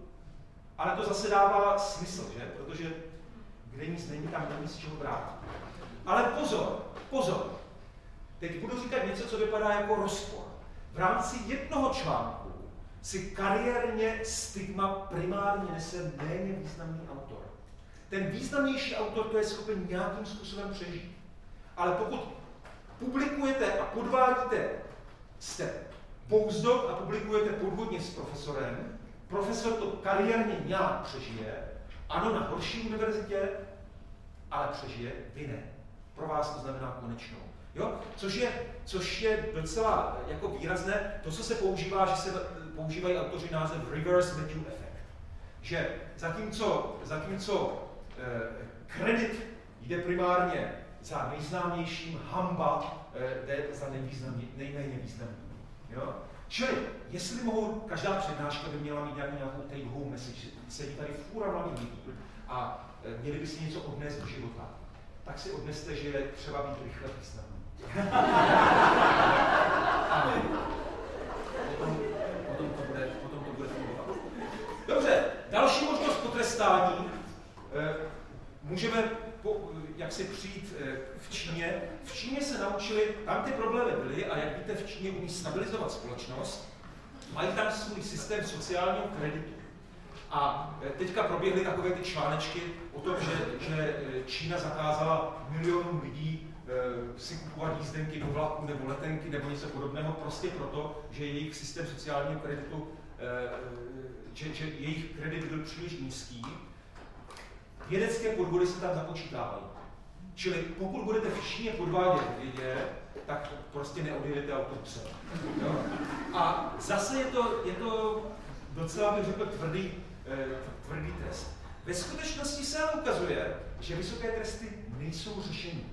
Ale to zase dává smysl, že? Protože kde nic není, tam není z čeho brát. Ale pozor, pozor. Teď budu říkat něco, co vypadá jako rozpor. V rámci jednoho článku si kariérně stigma primárně nese méně významný autor. Ten významnější autor to je schopen nějakým způsobem přežít. ale pokud publikujete a podvádíte, jste pouzdok a publikujete podvodně s profesorem, profesor to kariérně nějak přežije, ano, na horší univerzitě, ale přežije, vy ne. Pro vás to znamená konečnou. Jo? Což, je, což je docela jako výrazné, to, co se používá, že se používají autoři název reverse Matthew effect. Že zatímco, zatímco eh, kredit jde primárně za nejznámějším, hamba eh, jde za nejméně významný. Jo? Čili, jestli mohou, každá přednáška by měla mít nějakou take home message, sedí tady fůra mladých lidí a e, měli by si něco odnést do života, tak si odneste, že je třeba být rychle významný. potom, potom, to bude, potom to bude fungovat. Dobře, další možnost potrestání. E, můžeme po, jak si přijít e, v Číně. V Číně se naučili, tam ty problémy byly a jak víte, v Číně umí stabilizovat společnost. Mají tam svůj systém sociálního kreditu. A teďka proběhly takové ty článečky o tom, že, že Čína zakázala milionům lidí si kupovat jízdenky do vlaku nebo letenky nebo něco podobného, prostě proto, že jejich systém sociálního kreditu, že, že jejich kredit byl příliš nízký vědecké podvody se tam započítávají. Čili pokud budete v Číně podvádět vědě, tak prostě neodjedete autobusem. A zase je to, je to docela, bych řekl, tvrdý, eh, tvrdý trest. Ve skutečnosti se ale ukazuje, že vysoké tresty nejsou řešení.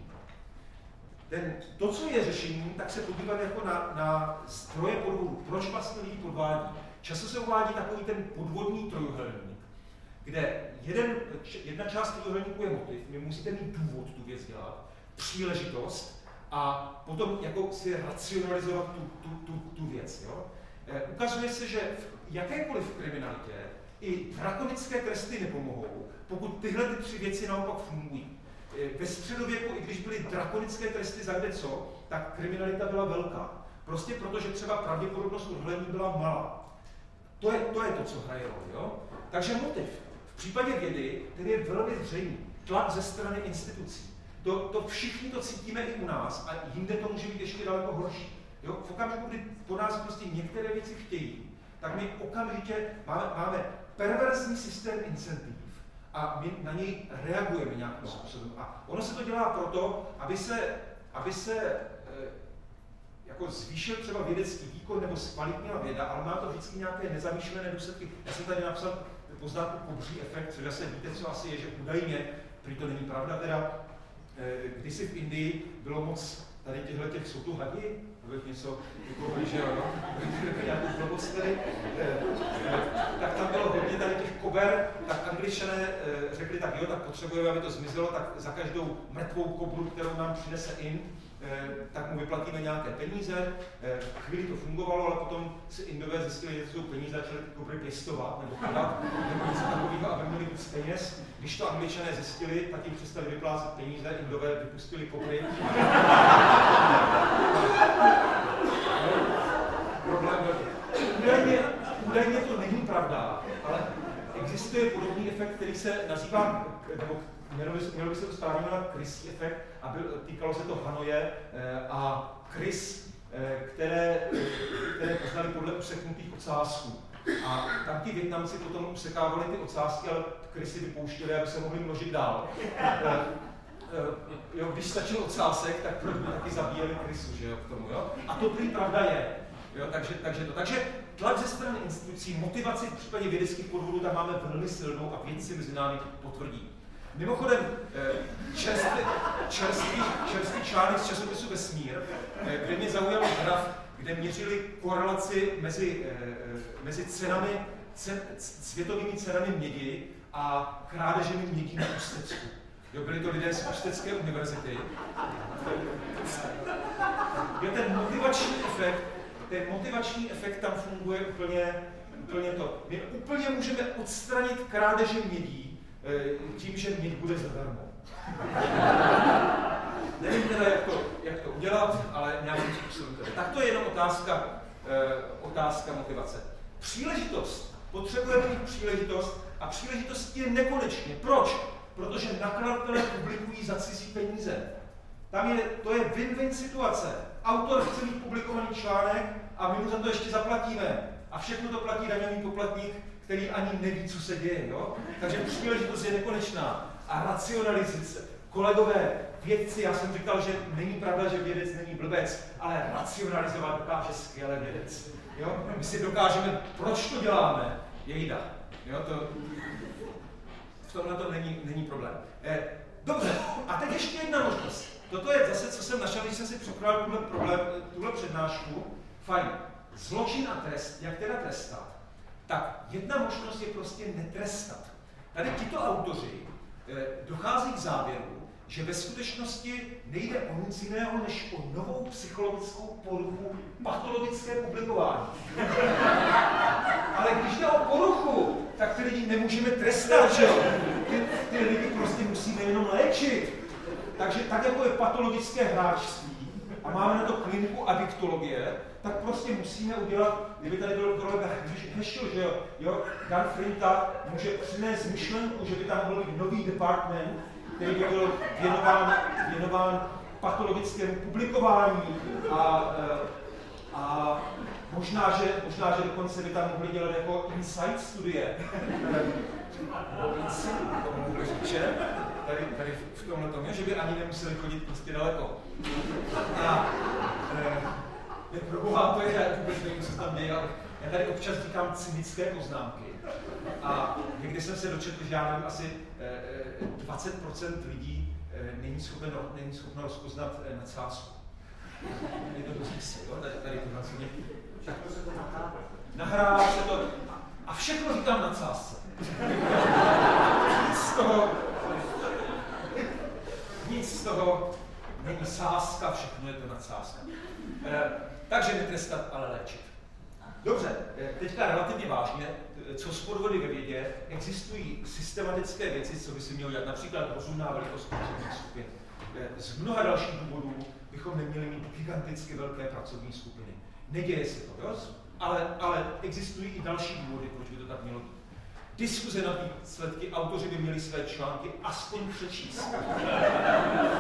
Ten, to, co je řešením, tak se podívat jako na, na stroje podvodu. Proč vlastně lidi podvádí? Často se uvádí takový ten podvodní trojuhelník kde jeden, jedna část trojuhelníku je motiv, vy musíte mít důvod tu věc dělat, příležitost a potom jako si racionalizovat tu, tu, tu, tu věc. Jo? E, ukazuje se, že v jakékoliv kriminalitě i drakonické tresty nepomohou, pokud tyhle ty tři věci naopak fungují. E, ve středověku, i když byly drakonické tresty za kde co, tak kriminalita byla velká. Prostě proto, že třeba pravděpodobnost odhalení byla malá. To je, to je to, co hraje roli. Jo? Takže motiv. V případě vědy, který je velmi zřejmý, tlak ze strany institucí. To, to všichni to cítíme i u nás a jinde to může být ještě daleko horší. Jo? V okamžiku, kdy po nás prostě některé věci chtějí, tak my okamžitě máme, máme perverzní systém incentiv a my na něj reagujeme nějakým způsobem. A ono se to dělá proto, aby se, aby se jako zvýšil třeba vědecký výkon nebo zkvalitnila věda, ale má to vždycky nějaké nezamýšlené důsledky. Já jsem tady napsal poznámku pobří efekt, což zase víte, co asi je, že údajně, prý to není pravda teda, eh, kdysi v Indii bylo moc tady těchto těch, jsou tu hadi, abych něco vykouli, že jo, nějakou blbost tady, eh, tak tam bylo hodně tady těch kober, tak angličané eh, řekli, tak jo, tak potřebujeme, aby to zmizelo, tak za každou mrtvou kobru, kterou nám přinese in, Eh, tak mu vyplatíme nějaké peníze. Eh, chvíli to fungovalo, ale potom si Indové zjistili, že jsou peníze začali kobry pěstovat nebo prodat, nebo něco takového, aby měli víc peněz. Když to angličané zjistili, tak jim přestali vyplácet peníze, Indové vypustili kobry. Problém. Údajně, údajně to není pravda, ale existuje podobný efekt, který se nazývá, nebo mělo by, se to správně jmenovat krysí efekt a byl, týkalo se to Hanoje eh, a krys, eh, které, které poznali podle useknutých ocásků. A tam ti Větnamci potom usekávali ty ocásky, ale krysy vypouštěli, aby se mohli množit dál. Eh, jo, když stačil ocásek, tak pro taky zabíjeli krysu, že jo, k tomu, jo? A to prý pravda je. Jo, takže, takže, to. takže tlak ze strany institucí, motivaci v případě vědeckých podvodů tam máme velmi silnou a vědci mezi námi potvrdí. Mimochodem, eh, čerstvý, čerstvý, čerstvý článek z časopisu Vesmír, eh, kde mě zaujal graf, kde měřili korelaci mezi, eh, mezi cenami, cen, světovými cenami mědi a krádežemi mědi na Ústecku. Jo, byli to lidé z Ústecké univerzity. Jo, ten motivační efekt, ten motivační efekt tam funguje úplně, úplně to. My úplně můžeme odstranit krádeže mědí, tím, že mít bude zadarmo. Nevím teda, jak to, jak to udělat, ale nějakým způsobem Tak to je jenom otázka, eh, otázka motivace. Příležitost. Potřebujeme mít příležitost a příležitost je nekonečně. Proč? Protože nakladatelé publikují za cizí peníze. Tam je, to je win-win situace. Autor chce mít publikovaný článek a my mu za to ještě zaplatíme. A všechno to platí daňový poplatník, který ani neví, co se děje. Jo? Takže příležitost je nekonečná. A racionalizace. Kolegové, vědci, já jsem říkal, že není pravda, že vědec není blbec, ale racionalizovat dokáže skvěle vědec. Jo? My si dokážeme, proč to děláme, jejda. Jo? To, v tomhle to není, není problém. Eh, dobře, a teď ještě jedna možnost. Toto je zase, co jsem našel, když jsem si připravil tuhle, problém, tuhle přednášku. Fajn. Zločin a trest, jak teda trestat? Tak jedna možnost je prostě netrestat. Tady tito autoři eh, dochází k závěru, že ve skutečnosti nejde o nic jiného, než o novou psychologickou poruchu patologické publikování. Ale když jde o poruchu, tak ty lidi nemůžeme trestat, že jo? Ty, ty lidi prostě musíme jenom léčit. Takže tak, jako je patologické hráčství a máme na to kliniku adiktologie, tak prostě musíme udělat, kdyby tady byl kolega Hešel, že jo, jo, Dan Frinta může přinést myšlenku, že by tam být nový department, který by byl věnován, věnován patologickému publikování a, eh, a možná, že, možná, že dokonce by tam mohli dělat jako insight studie. tady, tady v tomhle tom, že by ani nemuseli chodit prostě daleko. A e, pro boha to je, vůbec nevím, co tam děje, ale já tady občas říkám cynické poznámky. A někdy jsem se dočetl, že já nevím, asi 20% lidí není schopno, není schopno rozpoznat nadsázku. Je to dost jo? Tady, tady to vlastně. Nahrává se to. A všechno říkám nadsázce. Nic z toho, nic z toho není sázka, všechno je to nadsázka. Takže netrestat, ale léčit. Dobře, teďka relativně vážně, co z podvody ve vědě, existují systematické věci, co by si měl dělat, například rozumná velikost pracovních skupin. Z mnoha dalších důvodů bychom neměli mít giganticky velké pracovní skupiny. Neděje se to, jo? Ale, ale existují i další důvody, proč by to tak mělo být. Diskuze na výsledky, autoři by měli své články aspoň přečíst.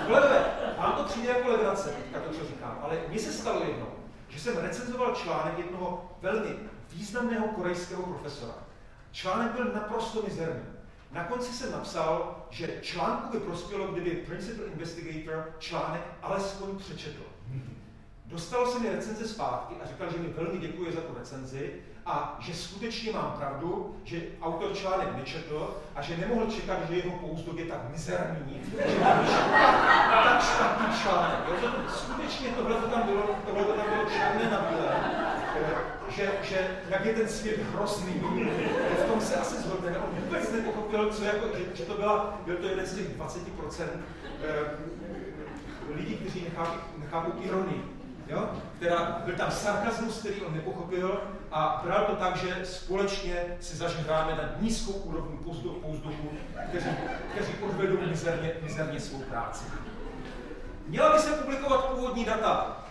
Kolegové, vám to přijde jako legrace, teďka to, co říkám, ale mně se stalo jednou, že jsem recenzoval článek jednoho velmi významného korejského profesora. Článek byl naprosto mizerný. Na konci jsem napsal, že článku by prospělo, kdyby Principal Investigator článek alespoň přečetl. Dostal se mi recenze zpátky a říkal, že mi velmi děkuje za tu recenzi a že skutečně mám pravdu, že autor článek nečetl a že nemohl čekat, že jeho pouzdok je tak mizerný, že napíše tak špatný článek. Jo? Skutečně tohle tam bylo, tohle tam bylo černé na bílé, že, že jak je ten svět hrozný, v tom se asi zhodneme. On vůbec nepochopil, co jako, že, že to byla, byl to jeden z těch 20% eh, lidí, kteří nechápou, nechápou ironii jo? která byl tam sarkazmus, který on nepochopil a bral to tak, že společně si zažehráme na nízkou úrovni pouzduchu, kteří, kteří odvedou mizerně, mizerně svou práci. Měla by se publikovat původní data,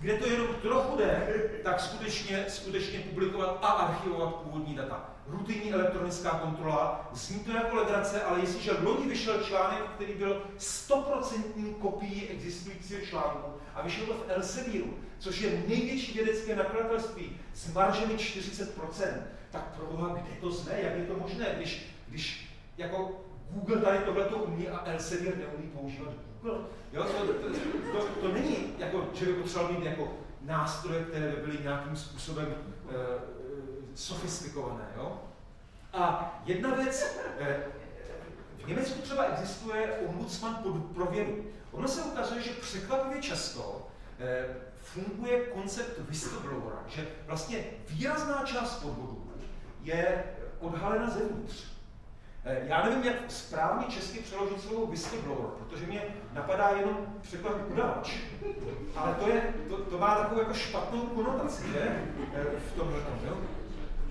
kde to jenom trochu jde, tak skutečně, skutečně publikovat a archivovat původní data. Rutinní elektronická kontrola, zní to jako legrace, ale jestliže loni vyšel článek, který byl 100% kopií existujícího článku a vyšel to v Elsevieru, což je největší vědecké nakladatelství s maržemi 40%, tak pro boha, kde to zne, jak je to možné, když, když jako Google tady tohleto umí a Elsevier neumí používat Google. Jo, to, to, to, to není, jako, že by potřeboval mít jako nástroje, které by byly nějakým způsobem uh, sofistikované. Jo? A jedna věc, uh, v Německu třeba existuje ombudsman pro vědu. Ono se ukazuje, že překvapivě často uh, funguje koncept whistleblowera, že vlastně výrazná část podvodů je odhalena zevnitř. Eh, já nevím, jak správně česky přeložit slovo whistleblower, protože mě napadá jenom překlad udavač. Ale to, je, to, to má takovou jako špatnou konotaci, že? Eh, v tomhle tom, jo?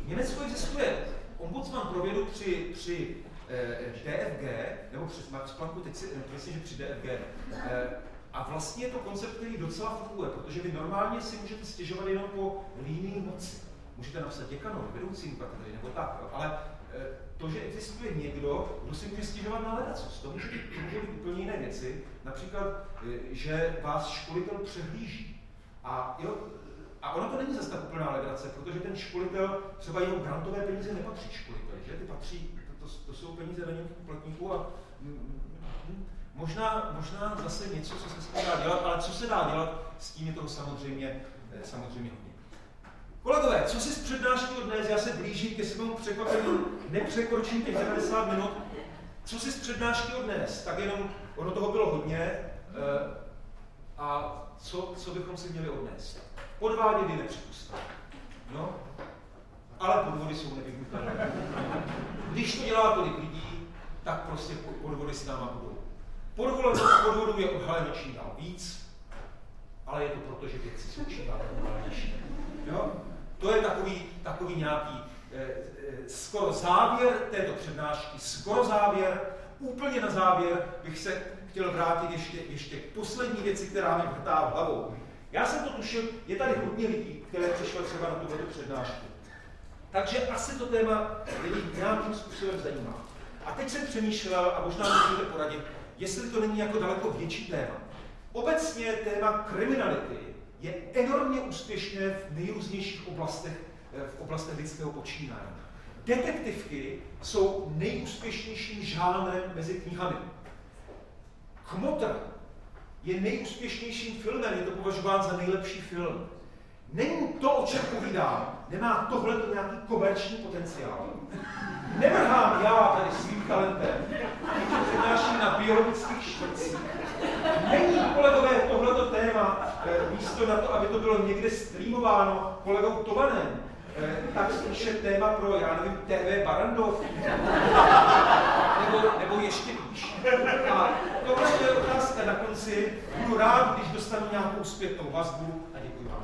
V Německu existuje ombudsman pro vědu při, při eh, DFG, nebo přes Max Plancku, teď si myslím, že při DFG. Eh, a vlastně je to koncept, který docela funguje, protože vy normálně si můžete stěžovat jenom po línii moci. můžete napsat děkanovi, vedoucímu katedry nebo tak, ale eh, to, že existuje někdo, kdo si může stěžovat na ledacos, to může být, to může být úplně jiné věci, například, eh, že vás školitel přehlíží. A, jo, a ono to není zase tak úplná legrace, protože ten školitel, třeba jeho grantové peníze nepatří školiteli, že? Ty patří, to, to, to jsou peníze daňových poplatníků a možná, možná zase něco, co se s tím dá dělat, ale co se dá dělat, s tím je toho samozřejmě, eh, samozřejmě hodně. Kolegové, co si z přednášky odnes? Já se blížím ke svému překvapení, nepřekročím těch 90 minut. Co si z přednášky odnes? Tak jenom, ono toho bylo hodně. Eh, a co, co bychom si měli odnést? Podvádět je nepřipustné. No, ale podvody jsou nevyhnutelné. Když to dělá tolik lidí, tak prostě podvody s náma budou. Podvodů je odhaleno čím dál víc, ale je to proto, že věci jsou čím dál Jo? To je takový, takový nějaký eh, eh, skoro závěr této přednášky, skoro závěr. Úplně na závěr bych se chtěl vrátit ještě, ještě k poslední věci, která mi vrtá v hlavou. Já jsem to tušil, je tady hodně lidí, které přišlo třeba na tuto přednášku. Takže asi to téma lidi nějakým způsobem zajímá. A teď jsem přemýšlel, a možná můžete poradit, jestli to není jako daleko větší téma. Obecně téma kriminality je enormně úspěšné v nejrůznějších oblastech, eh, v oblastech lidského počínání. Detektivky jsou nejúspěšnějším žánrem mezi knihami. Kmotr je nejúspěšnějším filmem, je to považován za nejlepší film. Není to, o čem povídám, nemá tohle nějaký komerční potenciál. Nemrhám já tady svým talentem, když přednáším na biologických šprcích. Není, kolegové, tohleto téma, eh, místo na to, aby to bylo někde streamováno kolegou Tovanem, tak spíše téma pro, já nevím, TV Barandov, nebo, nebo ještě víš. A tohle je otázka na konci. Budu rád, když dostanu nějakou zpětnou vazbu a děkuji vám.